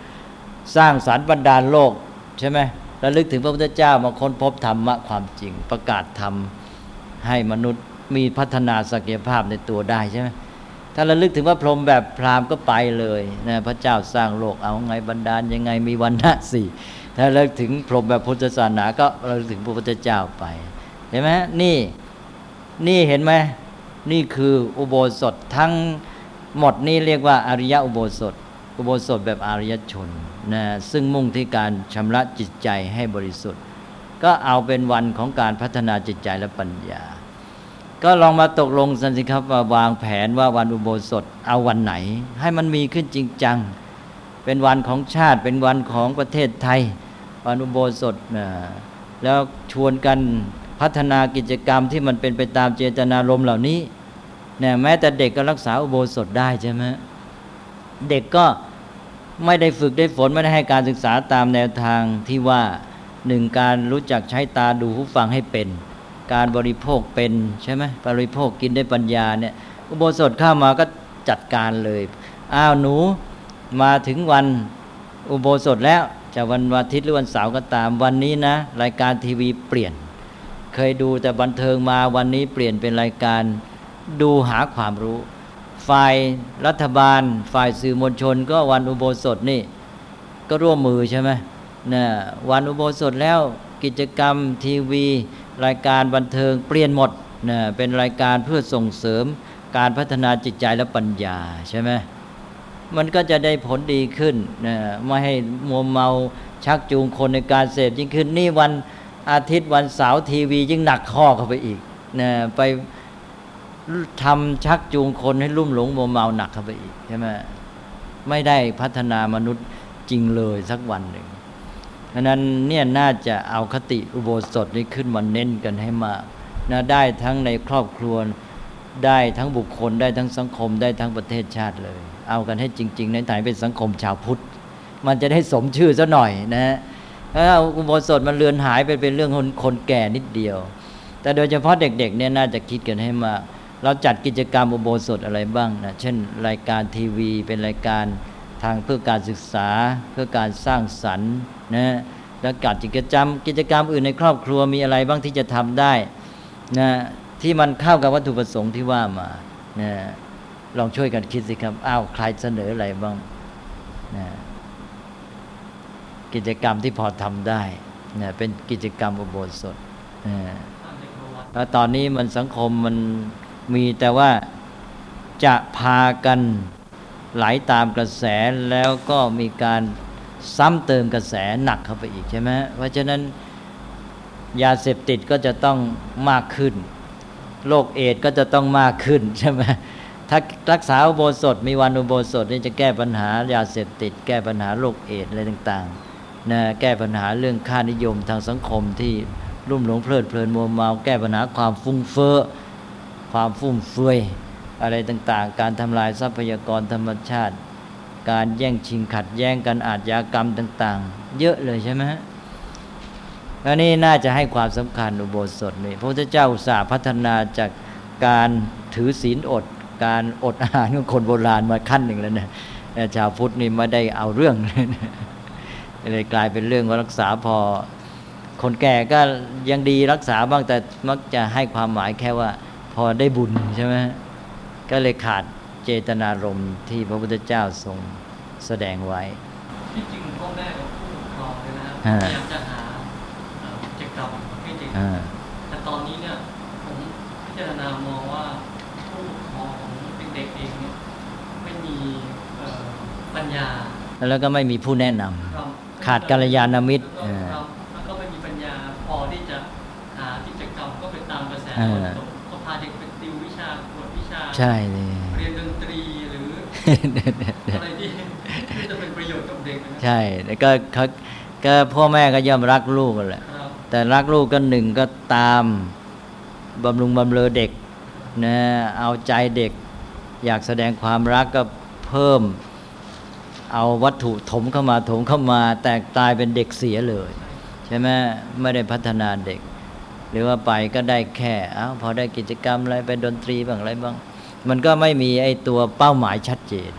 B: สร้างสารบรรดาโลกใช่ไหม ระลึกถึงพระพุทธเจ้ามาค้นพบธรรมะความจริง ประกาศธรรมให้มนุษย์มีพัฒนาศักยภาพในตัวได้ใช่ไหมถ้าระลึกถึงว่าพรหมแบบพราหมณ์ก็ไปเลยนะพระเจ้าสร้างโลกเอาไงบรรดาลยังไงมีวันณะสี่ถ้าระลึกถึงพรหมแบบพุทธศาสนาก็ระลึกถึงพระพุทธเจ้าไปเห็นไหมนี่นี่เห็นไหมนี่คืออุโบสถทั้งหมดนี่เรียกว่าอริยอุโบสถ อุโบสถแบบอารยชนนะซึ่งมุ่งที่การชำระจิตใจให้บริสุทธิ์ ก็เอาเป็นวันของการพัฒนาจิตใจและปัญญา ก็ลองมาตกลงสันสิครับว่าวางแผนว่าวันอุโบสถเอาวันไหน ให้มันมีขึ้นจริงจัง เป็นวันของชาติเป็นวันของประเทศไทย วันอุโบสถนะแล้วชวนกันพัฒนากิจกรรมที่มันเป็นไปตามเจตนารมณ์เหล่านี้เนี่ยแม้แต่เด็กก็รักษาอุโบสถได้ใช่ไหมเด็กก็ ไม่ได้ฝึกได้ฝนไม่ได้ให้การศึกษาตามแนวทางที่ว่าหนึ่งการรู้จักใช้ตาดูหูฟังให้เป็น การบริโภคเป็นใช่ไหมบริโภคกินได้ปัญญาเนี่ยอุโบสถเข้ามาก็จัดการเลยอ้าวหนูมาถึงวันอุโบสถแล้วจะวันวันอาทิตย์หรือวันเสาร์ก็ตามวันนี้นะ รายการทีวีเปลี่ยน เคยดูแต่บันเทิงมาวันนี้เปลี่ยนเป็นรายการดูหาความรู้ ฝ่ายรัฐบาล ฝ่ายสื่อมวลชน ก็วันอุโบสถนี่ ก็ร่วมมือใช่ไหมนะวันอุโบสถแล้วกิจกรรมทีวี รายการบันเทิงเปลี่ยนหมดนะเป็นรายการเพื่อส่งเสริมการพัฒนาจิตใจและปัญญาใช่ไหมมันก็จะได้ผลดีขึ้นนะไม่ให้มัวเมาชักจูงคนในการเสพยิ่งขึ้นนี่วันอาทิตย์วันเสาร์ทีวียิ่งหนักข้อเข้าไปอีกนะไป ทำชักจูงคนให้ลุ่มหลงมัวเมาหนักเข้าไปอีกใช่ไหมไม่ได้พัฒนามนุษย์จริงเลยสักวันหนึ่งดังนั้นเนี่ยน่าจะเอาคติอุโบสถนี้ขึ้นมาเน้นกันให้มากนะได้ทั้งในครอบครัวได้ทั้งบุคคลได้ทั้งสังคมได้ทั้งประเทศชาติเลย เอากันให้จริง ๆ ในฐานเป็นสังคมชาวพุทธ มันจะได้สมชื่อซะหน่อยนะฮะถ้าอุโบสถมันเลือนหายไปเป็นเรื่องคนคนแก่นิดเดียว แต่โดยเฉพาะเด็กๆเนี่ยน่าจะคิดกันให้มาก เราจัดกิจกรรมอุโบสถอะไรบ้างนะเช่น รายการทีวีเป็นรายการทางเพื่อการศึกษาเพื่อการสร้างสรรค์นะแล้วกัดกิจกรรมกิจกรรมอื่นในครอบครัวมีอะไรบ้างที่จะทำได้นะที่มันเข้ากับวัตถุประสงค์ที่ว่ามานะลองช่วยกันคิดสิครับอ้าวใครเสนออะไรบ้างนะกิจกรรมที่พอทำได้นะเป็นกิจกรรมอุโบสถนะแล้วตอนนี้มันสังคมมัน มีแต่ว่าจะพากันไหลาตามกระแสแล้วก็มีการซ้ำเติมกระแสหนักเข้าไปอีกใช่ไหมเพราะฉะนั้นยาเสพติดก็จะต้องมากขึ้นโรคเอดก็จะต้องมากขึ้นใช่ไหมถ้ารักษาอุโบสถมีวันอุโบสถนี่จะแก้ปัญหายาเสพติด แก้ปัญหาโรคเอดอะไรต่างๆนะแก้ปัญหาเรื่องค่านิยมทางสังคมที่รุ่มหลงเพลิดเพลินมัวเมา แก้ปัญหาความฟุ้งเฟ้อ ความฟุ่มเฟือยอะไรต่างๆ การทำลายทรัพยากรธรรมชาติ การแย่งชิงขัดแย้งกันอาชญากรรมต่าง ๆ เยอะเลยใช่ไหมแล้วนี่น่าจะให้ความสำคัญอุโบสถนี่พระพุทธเจ้าอุตส่าห์พัฒนาจากการถือศีลอด การอดอาหารของคนโบราณมาขั้นหนึ่งแล้วเนะชาวพุทธนี่ไม่ได้เอาเรื่องเลยเลยกลายเป็นเรื่องว่ารักษาพอ คนแก่ก็ยังดีรักษาบ้างแต่มักจะให้ความหมายแค่ว่า พอได้บุญใช่ไหมก็เลยขาดเจตนารมณ์ที่พระพุทธเจ้าทรงแสดงไว้
C: ที่จริงพ่อแม่กับผู้ปกครองเลยนะพยายามจะหากิจกรรมให้เด็กแต่ตอนนี้เนี่ยผมพิจารณามองว่าผู้ปกครองของเด็กๆเองเนี่ยไม่มีปัญญา
B: แล้วก็ไม่มีผู้แนะนำขาดกัลยาณมิตร
C: แล้วก็ไม่มีปัญญาพอที่จะหากิจกรรมก็ไปตามกระแส
B: ใช่เลย
C: เรียนดนตรีหรืออะไรที่จะเป็นประโยชน์กับเด็ก
B: ใช่แล้วก็เขาก็พ่อแม่ก็ย่อมรักลูกกันแหละแต่รักลูกก็หนึ่งก็ตามบำรุงบำเรอเด็กนะเอาใจเด็ก อยากแสดงความรักก็เพิ่ม เอาวัตถุถมเข้ามาถมเข้ามา แต่กลายเป็นเด็กเสียเลย ใช่ไหมไม่ได้พัฒนาเด็ก หรือว่าไปก็ได้แค่อ้าวพอได้กิจกรรมอะไรไปดนตรีบ้างอะไรบ้าง มันก็ไม่มีไอ้ตัวเป้าหมายชัดเจน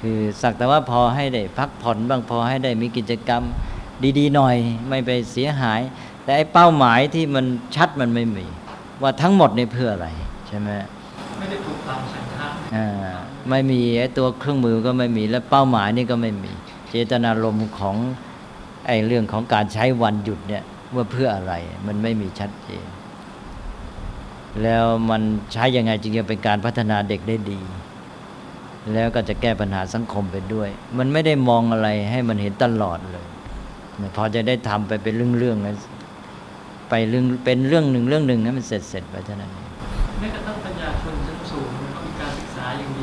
B: คือสักแต่ว่าพอให้ได้พักผ่อนบ้างพอให้ได้มีกิจกรรมดีๆหน่อย ไม่ไปเสียหาย แต่ไอ้เป้าหมายที่มันชัดมันไม่มี ว่าทั้งหมดนี่เพื่ออะไรใช่ไหม
C: ไม่ได้ถูกตามสัญชาติ
B: อ่าไม่มีไอ้ตัวเครื่องมือก็ไม่มีและเป้าหมายนี่ก็ไม่มี เจตนารมณ์ของไอ้เรื่องของการใช้วันหยุดเนี่ยว่าเพื่ออะไรมันไม่มีชัดเจน แล้วมันใช้ยังไงจึงจะเป็นการพัฒนาเด็กได้ดี แล้วก็จะแก้ปัญหาสังคมไปด้วย มันไม่ได้มองอะไรให้มันเห็นตลอดเลยพอจะได้ทำไปเป็นเรื่องๆนั้นไปเรื่องเป็นเรื่องหนึ่งเรื่องหนึ่งนั้นมันเสร็จเสร็จไปเท่านั้นเอง
C: แม้กระทั่งปัญญาชนชั้นสูงเขามีการศึกษาอย่างดี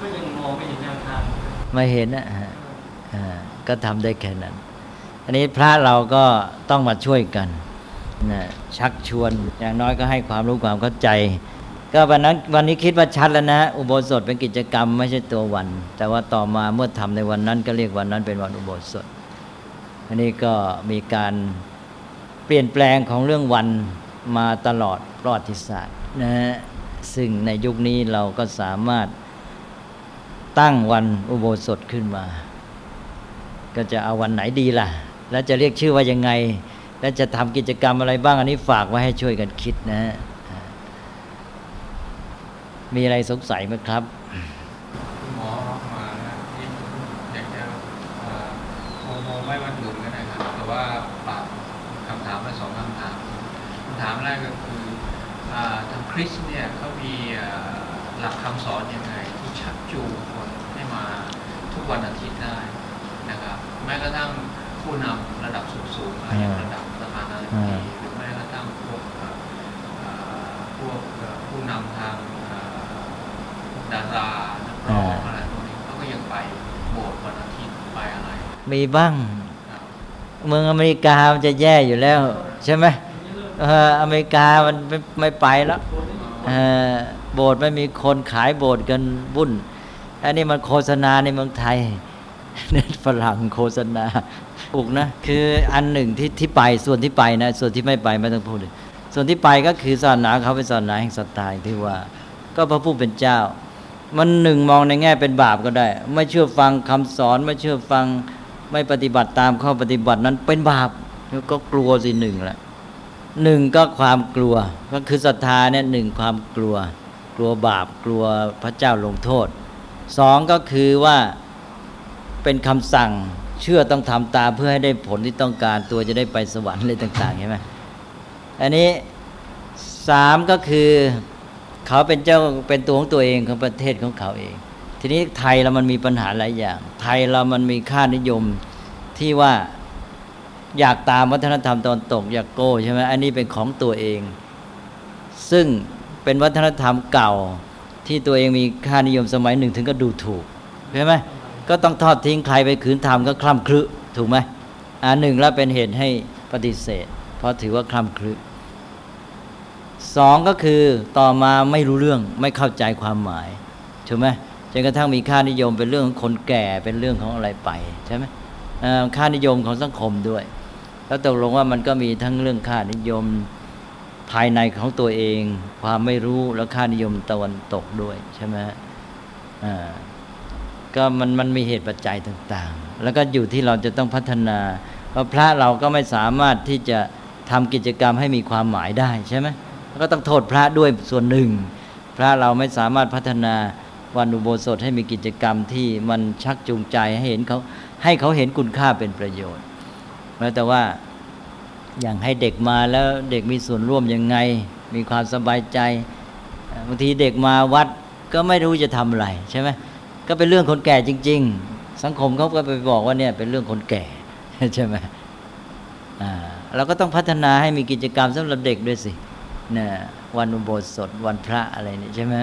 C: ก็ยังมองไม่เห็นแนวทาง
B: ไม่เห็นนะฮะก็ทำได้แค่นั้น อันนี้พระเราก็ต้องมาช่วยกัน นะชักชวน อย่างน้อยก็ให้ความรู้ความเข้าใจ ก็วันนั้นวันนี้คิดว่าชัดแล้วนะ อุโบสถเป็นกิจกรรมไม่ใช่ตัววัน แต่ว่าต่อมาเมื่อทำในวันนั้น ก็เรียกวันนั้นเป็นวันอุโบสถอันนี้ก็มีการเปลี่ยนแปลงของเรื่องวันมาตลอดประวัติศาสตร์นะฮะซึ่งในยุคนี้เราก็สามารถตั้งวันอุโบสถขึ้นมา ก็จะเอาวันไหนดีล่ะ แล้วจะเรียกชื่อว่ายังไง แล้วจะทำกิจกรรมอะไรบ้างอันนี้ฝากไว้ให้ช่วยกันคิดนะฮะมีอะไรสงสัยไหมครับ
D: หมอมาที่อยากจะโมโมไม่วันอื่นก็ได้ครับแต่ว่าปรับคำถามมาสองคำถามคำถามแรกก็คือทางคริสเนี่ยเขามีหลักคำสอนยังไงที่ชักจูงคนให้มาทุกวันอาทิตย์ได้นะครับแม้กระทั่งผู้นำระดับสูงๆอย่างระดับประธานาธิบดีหรือแม้กระทั่งพวกพวกผู้นำทางดารานักร้องอะไรพวกนี้เขาก็ยังไปโบสถ์วันอาทิตย์ไปอะไร
B: มีบ้าง เมืองอเมริกามันจะแย่อยู่แล้ว ใช่ไหมเอออเมริกามันไม่ไม่ไปแล้วโบสถ์ไม่มีคนขายโบสถ์กันวุ่น อันนี้มันโฆษณาในเมืองไทยเน้นฝรั่งโฆษณาถูกนะ คืออันหนึ่งที่ที่ไปส่วนที่ไปนะ ส่วนที่ไม่ไปไม่ต้องพูดเลยส่วนที่ไปก็คือศาสนาเขาเป็นศาสนาแห่งสไตล์ที่ว่า ก็พระผู้เป็นเจ้า มันหนึ่งมองในแง่เป็นบาปก็ได้ ไม่เชื่อฟังคำสอนไม่เชื่อฟัง ไม่ปฏิบัติตามข้อปฏิบัตินั้นเป็นบาปก็กลัวสิหนึ่งแหละหนึ่งก็ความกลัว ก็คือศรัทธาเนี่ยหนึ่งความกลัว กลัวบาปกลัวพระเจ้าลงโทษสองก็คือว่าเป็นคำสั่งเชื่อต้องทำตามเพื่อให้ได้ผลที่ต้องการตัวจะได้ไปสวรรค์อะไรต่างๆใช่ไหมอันนี้สามก็คือเขาเป็นเจ้าเป็นตัวของตัวเองของประเทศของเขาเอง ทีนี้ไทยเรามันมีปัญหาหลายอย่าง ไทยเรามันมีค่านิยมที่ว่าอยากตามวัฒนธรรมตอนตก อยากโก้ใช่ไหมอันนี้เป็นของตัวเอง ซึ่งเป็นวัฒนธรรมเก่าที่ตัวเองมีค่านิยมสมัยหนึ่งถึงก็ดูถูกใช่ไหมก็ต้องทอดทิ้งใครไปขืนทำก็คล่ำคลึถูกไหมอันหนึ่งแล้วเป็นเหตุให้ปฏิเสธ เพราะถือว่าคล่ำคลึสองก็คือต่อมาไม่รู้เรื่องไม่เข้าใจความหมายถูกไหม จนกระทั่งมีค่านิยมเป็นเรื่องของคนแก่เป็นเรื่องของอะไรไปใช่ไหมค่านิยมของสังคมด้วย แล้วตกลงว่ามันก็มีทั้งเรื่องค่านิยมภายในของตัวเอง ความไม่รู้แล้วค่านิยมตะวันตกด้วยใช่ไหมอ่าก็มันมันมีเหตุปัจจัยต่างๆ แล้วก็อยู่ที่เราจะต้องพัฒนาเพราะพระเราก็ไม่สามารถที่จะทำกิจกรรมให้มีความหมายได้ใช่ไหมก็ต้องโทษพระด้วยส่วนหนึ่ง พระเราไม่สามารถพัฒนา วันอุโบสถให้มีกิจกรรมที่มันชักจูงใจให้เห็นเขาให้เขาเห็นคุณค่าเป็นประโยชน์แต่ว่าอย่างให้เด็กมาแล้วเด็กมีส่วนร่วมยังไง มีความสบายใจบางทีเด็กมาวัดก็ไม่รู้จะทำอะไรใช่ไหมก็เป็นเรื่องคนแก่จริง ๆ สังคมเขาก็ไปบอกว่าเนี่ยเป็นเรื่องคนแก่ใช่ไหมอ่าเราก็ต้องพัฒนาให้มีกิจกรรมสำหรับเด็กด้วยสิเนี่ยวันอุโบสถวันพระอะไรนี่ใช่ไหม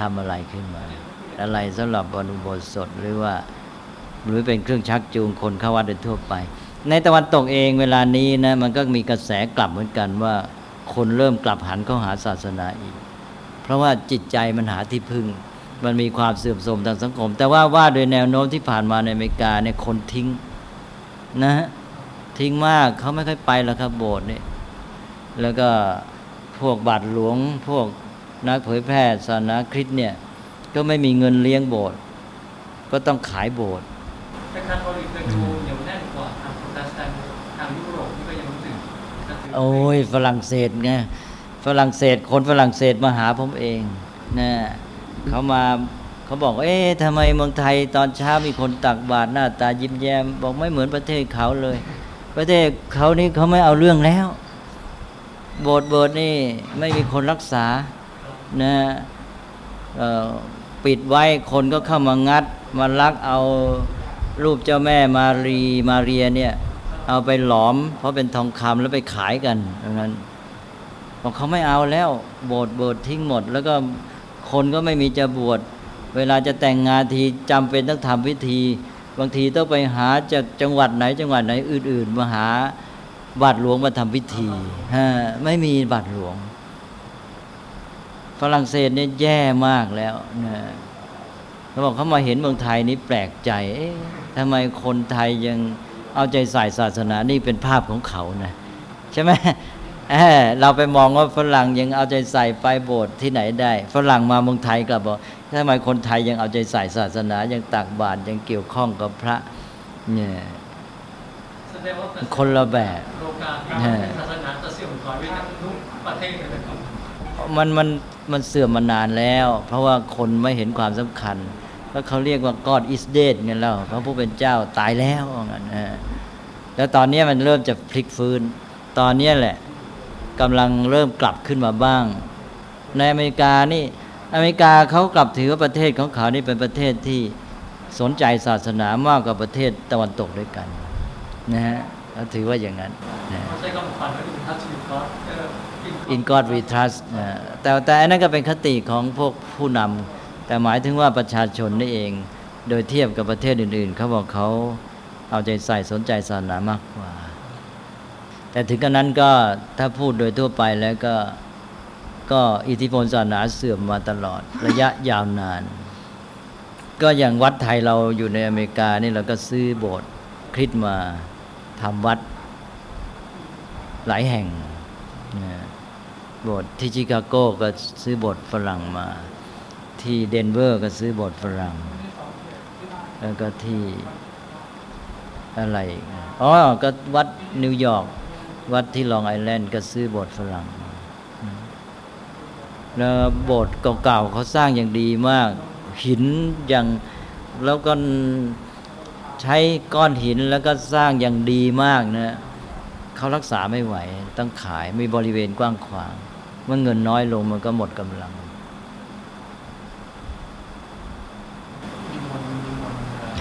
B: ทำอะไรขึ้นมา อะไรสำหรับวันอุโบสถหรือว่าหรือเป็นเครื่องชักจูงคนเข้าวัดโดยทั่วไป ในตะวันตกเองเวลานี้นะมันก็มีกระแสกลับเหมือนกันว่า คนเริ่มกลับหันเข้าหาศาสนาอีก เพราะว่าจิตใจมันหาที่พึ่ง มันมีความเสื่อมโทรมทางสังคม แต่ว่าว่าโดยแนวโน้มที่ผ่านมาในอเมริกาเนี่ยคนทิ้งนะฮะทิ้งมากเขาไม่ค่อยไปแล้วครับโบสถ์เนี่ยแล้วก็พวกบาทหลวงพวก นักเผยแพร่ศาสนาคริสต์เนี่ย ก็ไม่มีเงินเลี้ยงโบสถ์ก็ต้องขายโบสถ์
C: แต่คาทอลิกดูเหนียวแน่นกว่าทางโปรเตสแตนต์ทางยุโรปนี่ก็ยังรู้สึก
B: โอ้ยฝรั่งเศสไงฝรั่งเศสคนฝรั่งเศสมาหาผมเองนะเขามาเขาบอก เอ๊ะทำไมเมืองไทยตอนเช้ามีคนตักบาตรหน้าตายิ้มแย้ม บอกไม่เหมือนประเทศเขาเลย ประเทศเขานี่เขาไม่เอาเรื่องแล้ว โบสถ์โบสถ์นี่ไม่มีคนรักษา นะปิดไว้คนก็เข้ามางัด มาลักเอารูปเจ้าแม่มารีมาเรียเนี่ย เอาไปหลอม เพราะเป็นทองคำแล้วไปขายกันดังนั้นบอกเขาไม่เอาแล้ว โบสถ์โบสถ์ทิ้งหมด แล้วก็คนก็ไม่มีจะบวชเวลาจะแต่งงานทีจำเป็นต้องทำพิธี บางทีต้องไปหาจากจังหวัดไหนจังหวัดไหนอื่น ๆ มาหาบาทหลวงมาทำพิธีฮะไม่มีบาทหลวง ฝรั่งเศสเนี่ยแย่มากแล้วนะเขาบอกเขามาเห็นเมืองไทยนี้แปลกใจเอ๊ะทำไมคนไทยยังเอาใจใส่ศาสนานี่เป็นภาพของเขานะใช่ไหมเราไปมองว่าฝรั่งยังเอาใจใส่ไปโบสถ์ที่ไหนได้ ฝรั่งมาเมืองไทยกลับบอกทำไมคนไทยยังเอาใจใส่ศาสนายังตักบาตรยังเกี่ยวข้องกับพระเนี่ย
C: แสดงว่า
B: คนละแบบ
C: โลกาภิวัตน์ศาสนาจะเสื่อมถอยไปจากทุกประเทศเลยนะครับ
B: มันมันมันเสื่อมมานานแล้ว เพราะว่าคนไม่เห็นความสำคัญแล้วเขาเรียกว่า God is dead เงี้ยแล้วพระผู้เป็นเจ้าตายแล้วงั้นเออแล้วตอนนี้มันเริ่มจะพลิกฟื้น ตอนนี้แหละกำลังเริ่มกลับขึ้นมาบ้าง ในอเมริกานี่อเมริกาเขากลับถือว่าประเทศของเขานี่เป็นประเทศที่สนใจศาสนามากกว่าประเทศตะวันตกด้วยกันนะฮะเขาถือว่าอย่างนั้นนะ
C: เขาใช้คำขวัญว่าอินทัชวิก็เออ
B: in God we trust นะแต่แต่อันนั้นก็เป็นคติของพวกผู้นำแต่หมายถึงว่าประชาชนนี่เอง โดยเทียบกับประเทศอื่น ๆ เขาบอกเขาเอาใจใส่สนใจศาสนามากกว่า แต่ถึงกระนั้นก็ถ้าพูดโดยทั่วไปแล้วก็ก็อิทธิพลศาสนาเสื่อมมาตลอดระยะยาวนาน ก็อย่างวัดไทยเราอยู่ในอเมริกานี่เราก็ซื้อโบสถ์คริสต์มาทำวัดหลายแห่งนะ บสถ์ที่ชิคาโก้ก็ซื้อบสถ์ฝรั่งมา ที่เดนเวอร์ก็ซื้อบสถ์ฝรั่ง แล้วก็ที่อะไรอ๋อก็วัดนิวยอร์กวัดที่ลองไอแลนด์ก็ซื้อบสถ์ฝรั่งแล้วโบสถ์เก่าๆเขาสร้างอย่างดีมาก หินอย่างแล้วก็ใช้ก้อนหินแล้วก็สร้างอย่างดีมากนะเขารักษาไม่ไหวต้องขายมีบริเวณกว้างขวาง เมื่อเงินน้อยลงมันก็หมดกำลัง
D: นิมนต์นิมนต์เอ่อ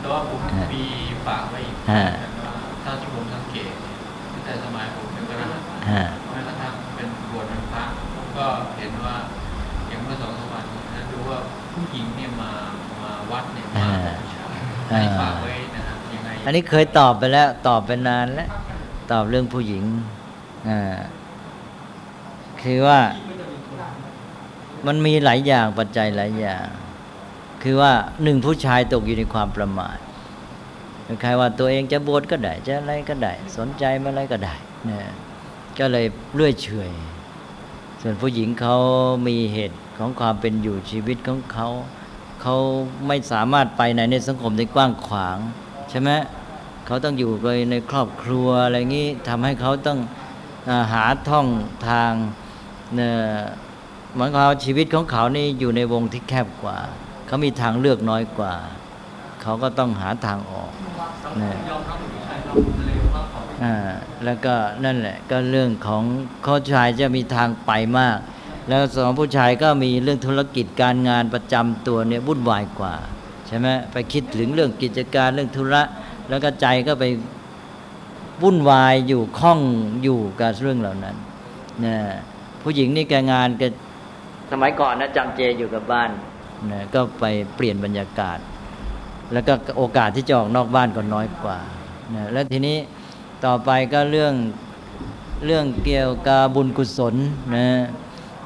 D: แล้วว่าผมมีฝากไว้อีก
B: ฮะ
D: ว่าถ้าที่ผมสังเกตตั้งแต่สมัยผมเป็นคณะ
B: ฮะ
D: แม้กระทั่งเป็นบวชเป็นพระผมก็เห็นว่าอย่างเมื่อสองสามวันนี้นะดูว่าผู้หญิงเนี่ยมามาวัดเนี่ยมากกว่าผู้ชายอันนี้ฝากไว้นะครับยังไง
B: อันนี้เคยตอบไปแล้ว ตอบไปนานแล้ว ตอบเรื่องผู้หญิงอ่า คือว่ามันมีหลายอย่างปัจจัยหลายอย่าง คือว่าหนึ่งผู้ชายตกอยู่ในความประมาทใครว่าตัวเองจะบวชก็ได้จะอะไรก็ได้ สนใจมาอะไรก็ได้เนี่ยก็เลยเลื่อยเฉยส่วนผู้หญิงเขามีเหตุของความเป็นอยู่ชีวิตของเขาเขาไม่สามารถไปไหนในสังคมที่กว้างขวาง ใช่ไหมเขาต้องอยู่ในครอบครัวอะไรงี้ทำให้เขาต้องอาหาท่องทาง เนี่ยมือนเขามชีวิตของเขานี่อยู่ในวงที่แคบกว่า เขามีทางเลือกน้อยกว่า เขาก็ต้องหาทางออกเนี่ย
C: อ่า
B: แล้วก็นั่นแหละ ก็เรื่องของเขาชายจะมีทางไปมาก แล้วสองผู้ชายก็มีเรื่องธุรกิจการงานประจำตัวเนี่ยวุ่นวายกว่าใช่ไหมไปคิดถึงเรื่องกิจการเรื่องธุระ แล้วก็ใจก็ไปวุ่นวายอยู่ข้องอยู่กับเรื่องเหล่านั้นนะ ผู้หญิงนี่แกงานแกสมัยก่อนนะจำเจอยู่กับบ้านนะก็ไปเปลี่ยนบรรยากาศ แล้วก็โอกาสที่จะออกนอกบ้านก็น้อยกว่านะแล้วทีนี้ต่อไปก็เรื่องเรื่องเกี่ยวกับบุญกุศลนะ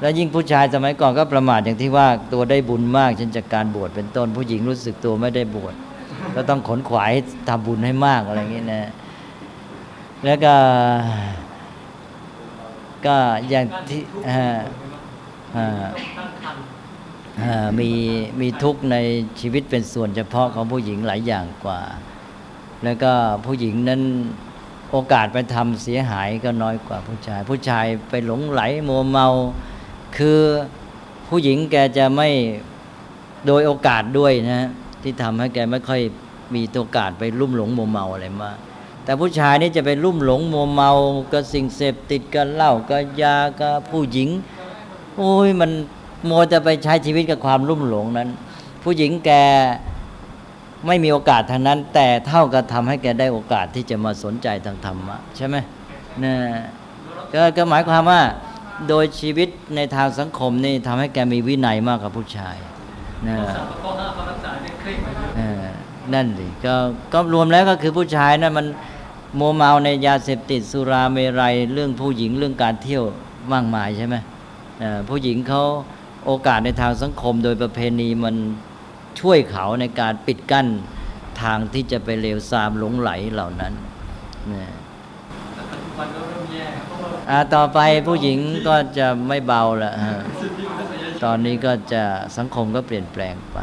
B: แล้วยิ่งผู้ชายสมัยก่อนก็ประมาทอย่างที่ว่าตัวได้บุญมากเช่นจากการบวชเป็นต้น ผู้หญิงรู้สึกตัวไม่ได้บวชก็ต้องขนขวายทำบุญให้มากอะไรอย่างนี้นะ แล้วก็ ก็อย่างที่มีมีทุกข์ในชีวิตเป็นส่วนเฉพาะของผู้หญิงหลายอย่างกว่า แล้วก็ผู้หญิงนั้นโอกาสไปทำเสียหายก็น้อยกว่าผู้ชาย ผู้ชายไปหลงไหลมัวเมา คือผู้หญิงแกจะไม่โดยโอกาสด้วยนะที่ทำให้แกไม่ค่อยมีโอกาสไปลุ่มหลงมัวเมาอะไรมาก แต่ผู้ชายนี่จะไปลุ่มหลงมัวเมากับสิ่งเสพติดกับเหล้ากับยากับผู้หญิง โอ้ยมันมัวจะไปใช้ชีวิตกับความรุ่มหลงนั้น ผู้หญิงแกไม่มีโอกาสทางนั้น แต่เท่ากับทำให้แกได้โอกาสที่จะมาสนใจทางธรรมะใช่ไหมนะก็ก็หมายความว่าโดยชีวิตในทางสังคมนี่ทำให้แกมีวินัยมากกว่าผู้ชายนะ
C: สามข้อห้าข้อรักษาเนี่ยเคร่งไปเยอะ
B: เออนั่นสิก็ก็รวมแล้วก็คือผู้ชายนั่นมัน มัวเมาในยาเสพติดสุราเมรัยเรื่องผู้หญิงเรื่องการเที่ยวมากมายใช่ไหมผู้หญิงเขาโอกาสในทางสังคมโดยประเพณีมันช่วยเขาในการปิดกั้นทางที่จะไปเลวทรามหลงไหลเหล่านั้นนะ
C: แต่ปัจจุบันก็เริ่มแย่เพราะว่า
B: อ่าต่อไปผู้หญิงก็จะไม่เบาละตอนนี้ก็จะสังคมก็เปลี่ยนแปลงไป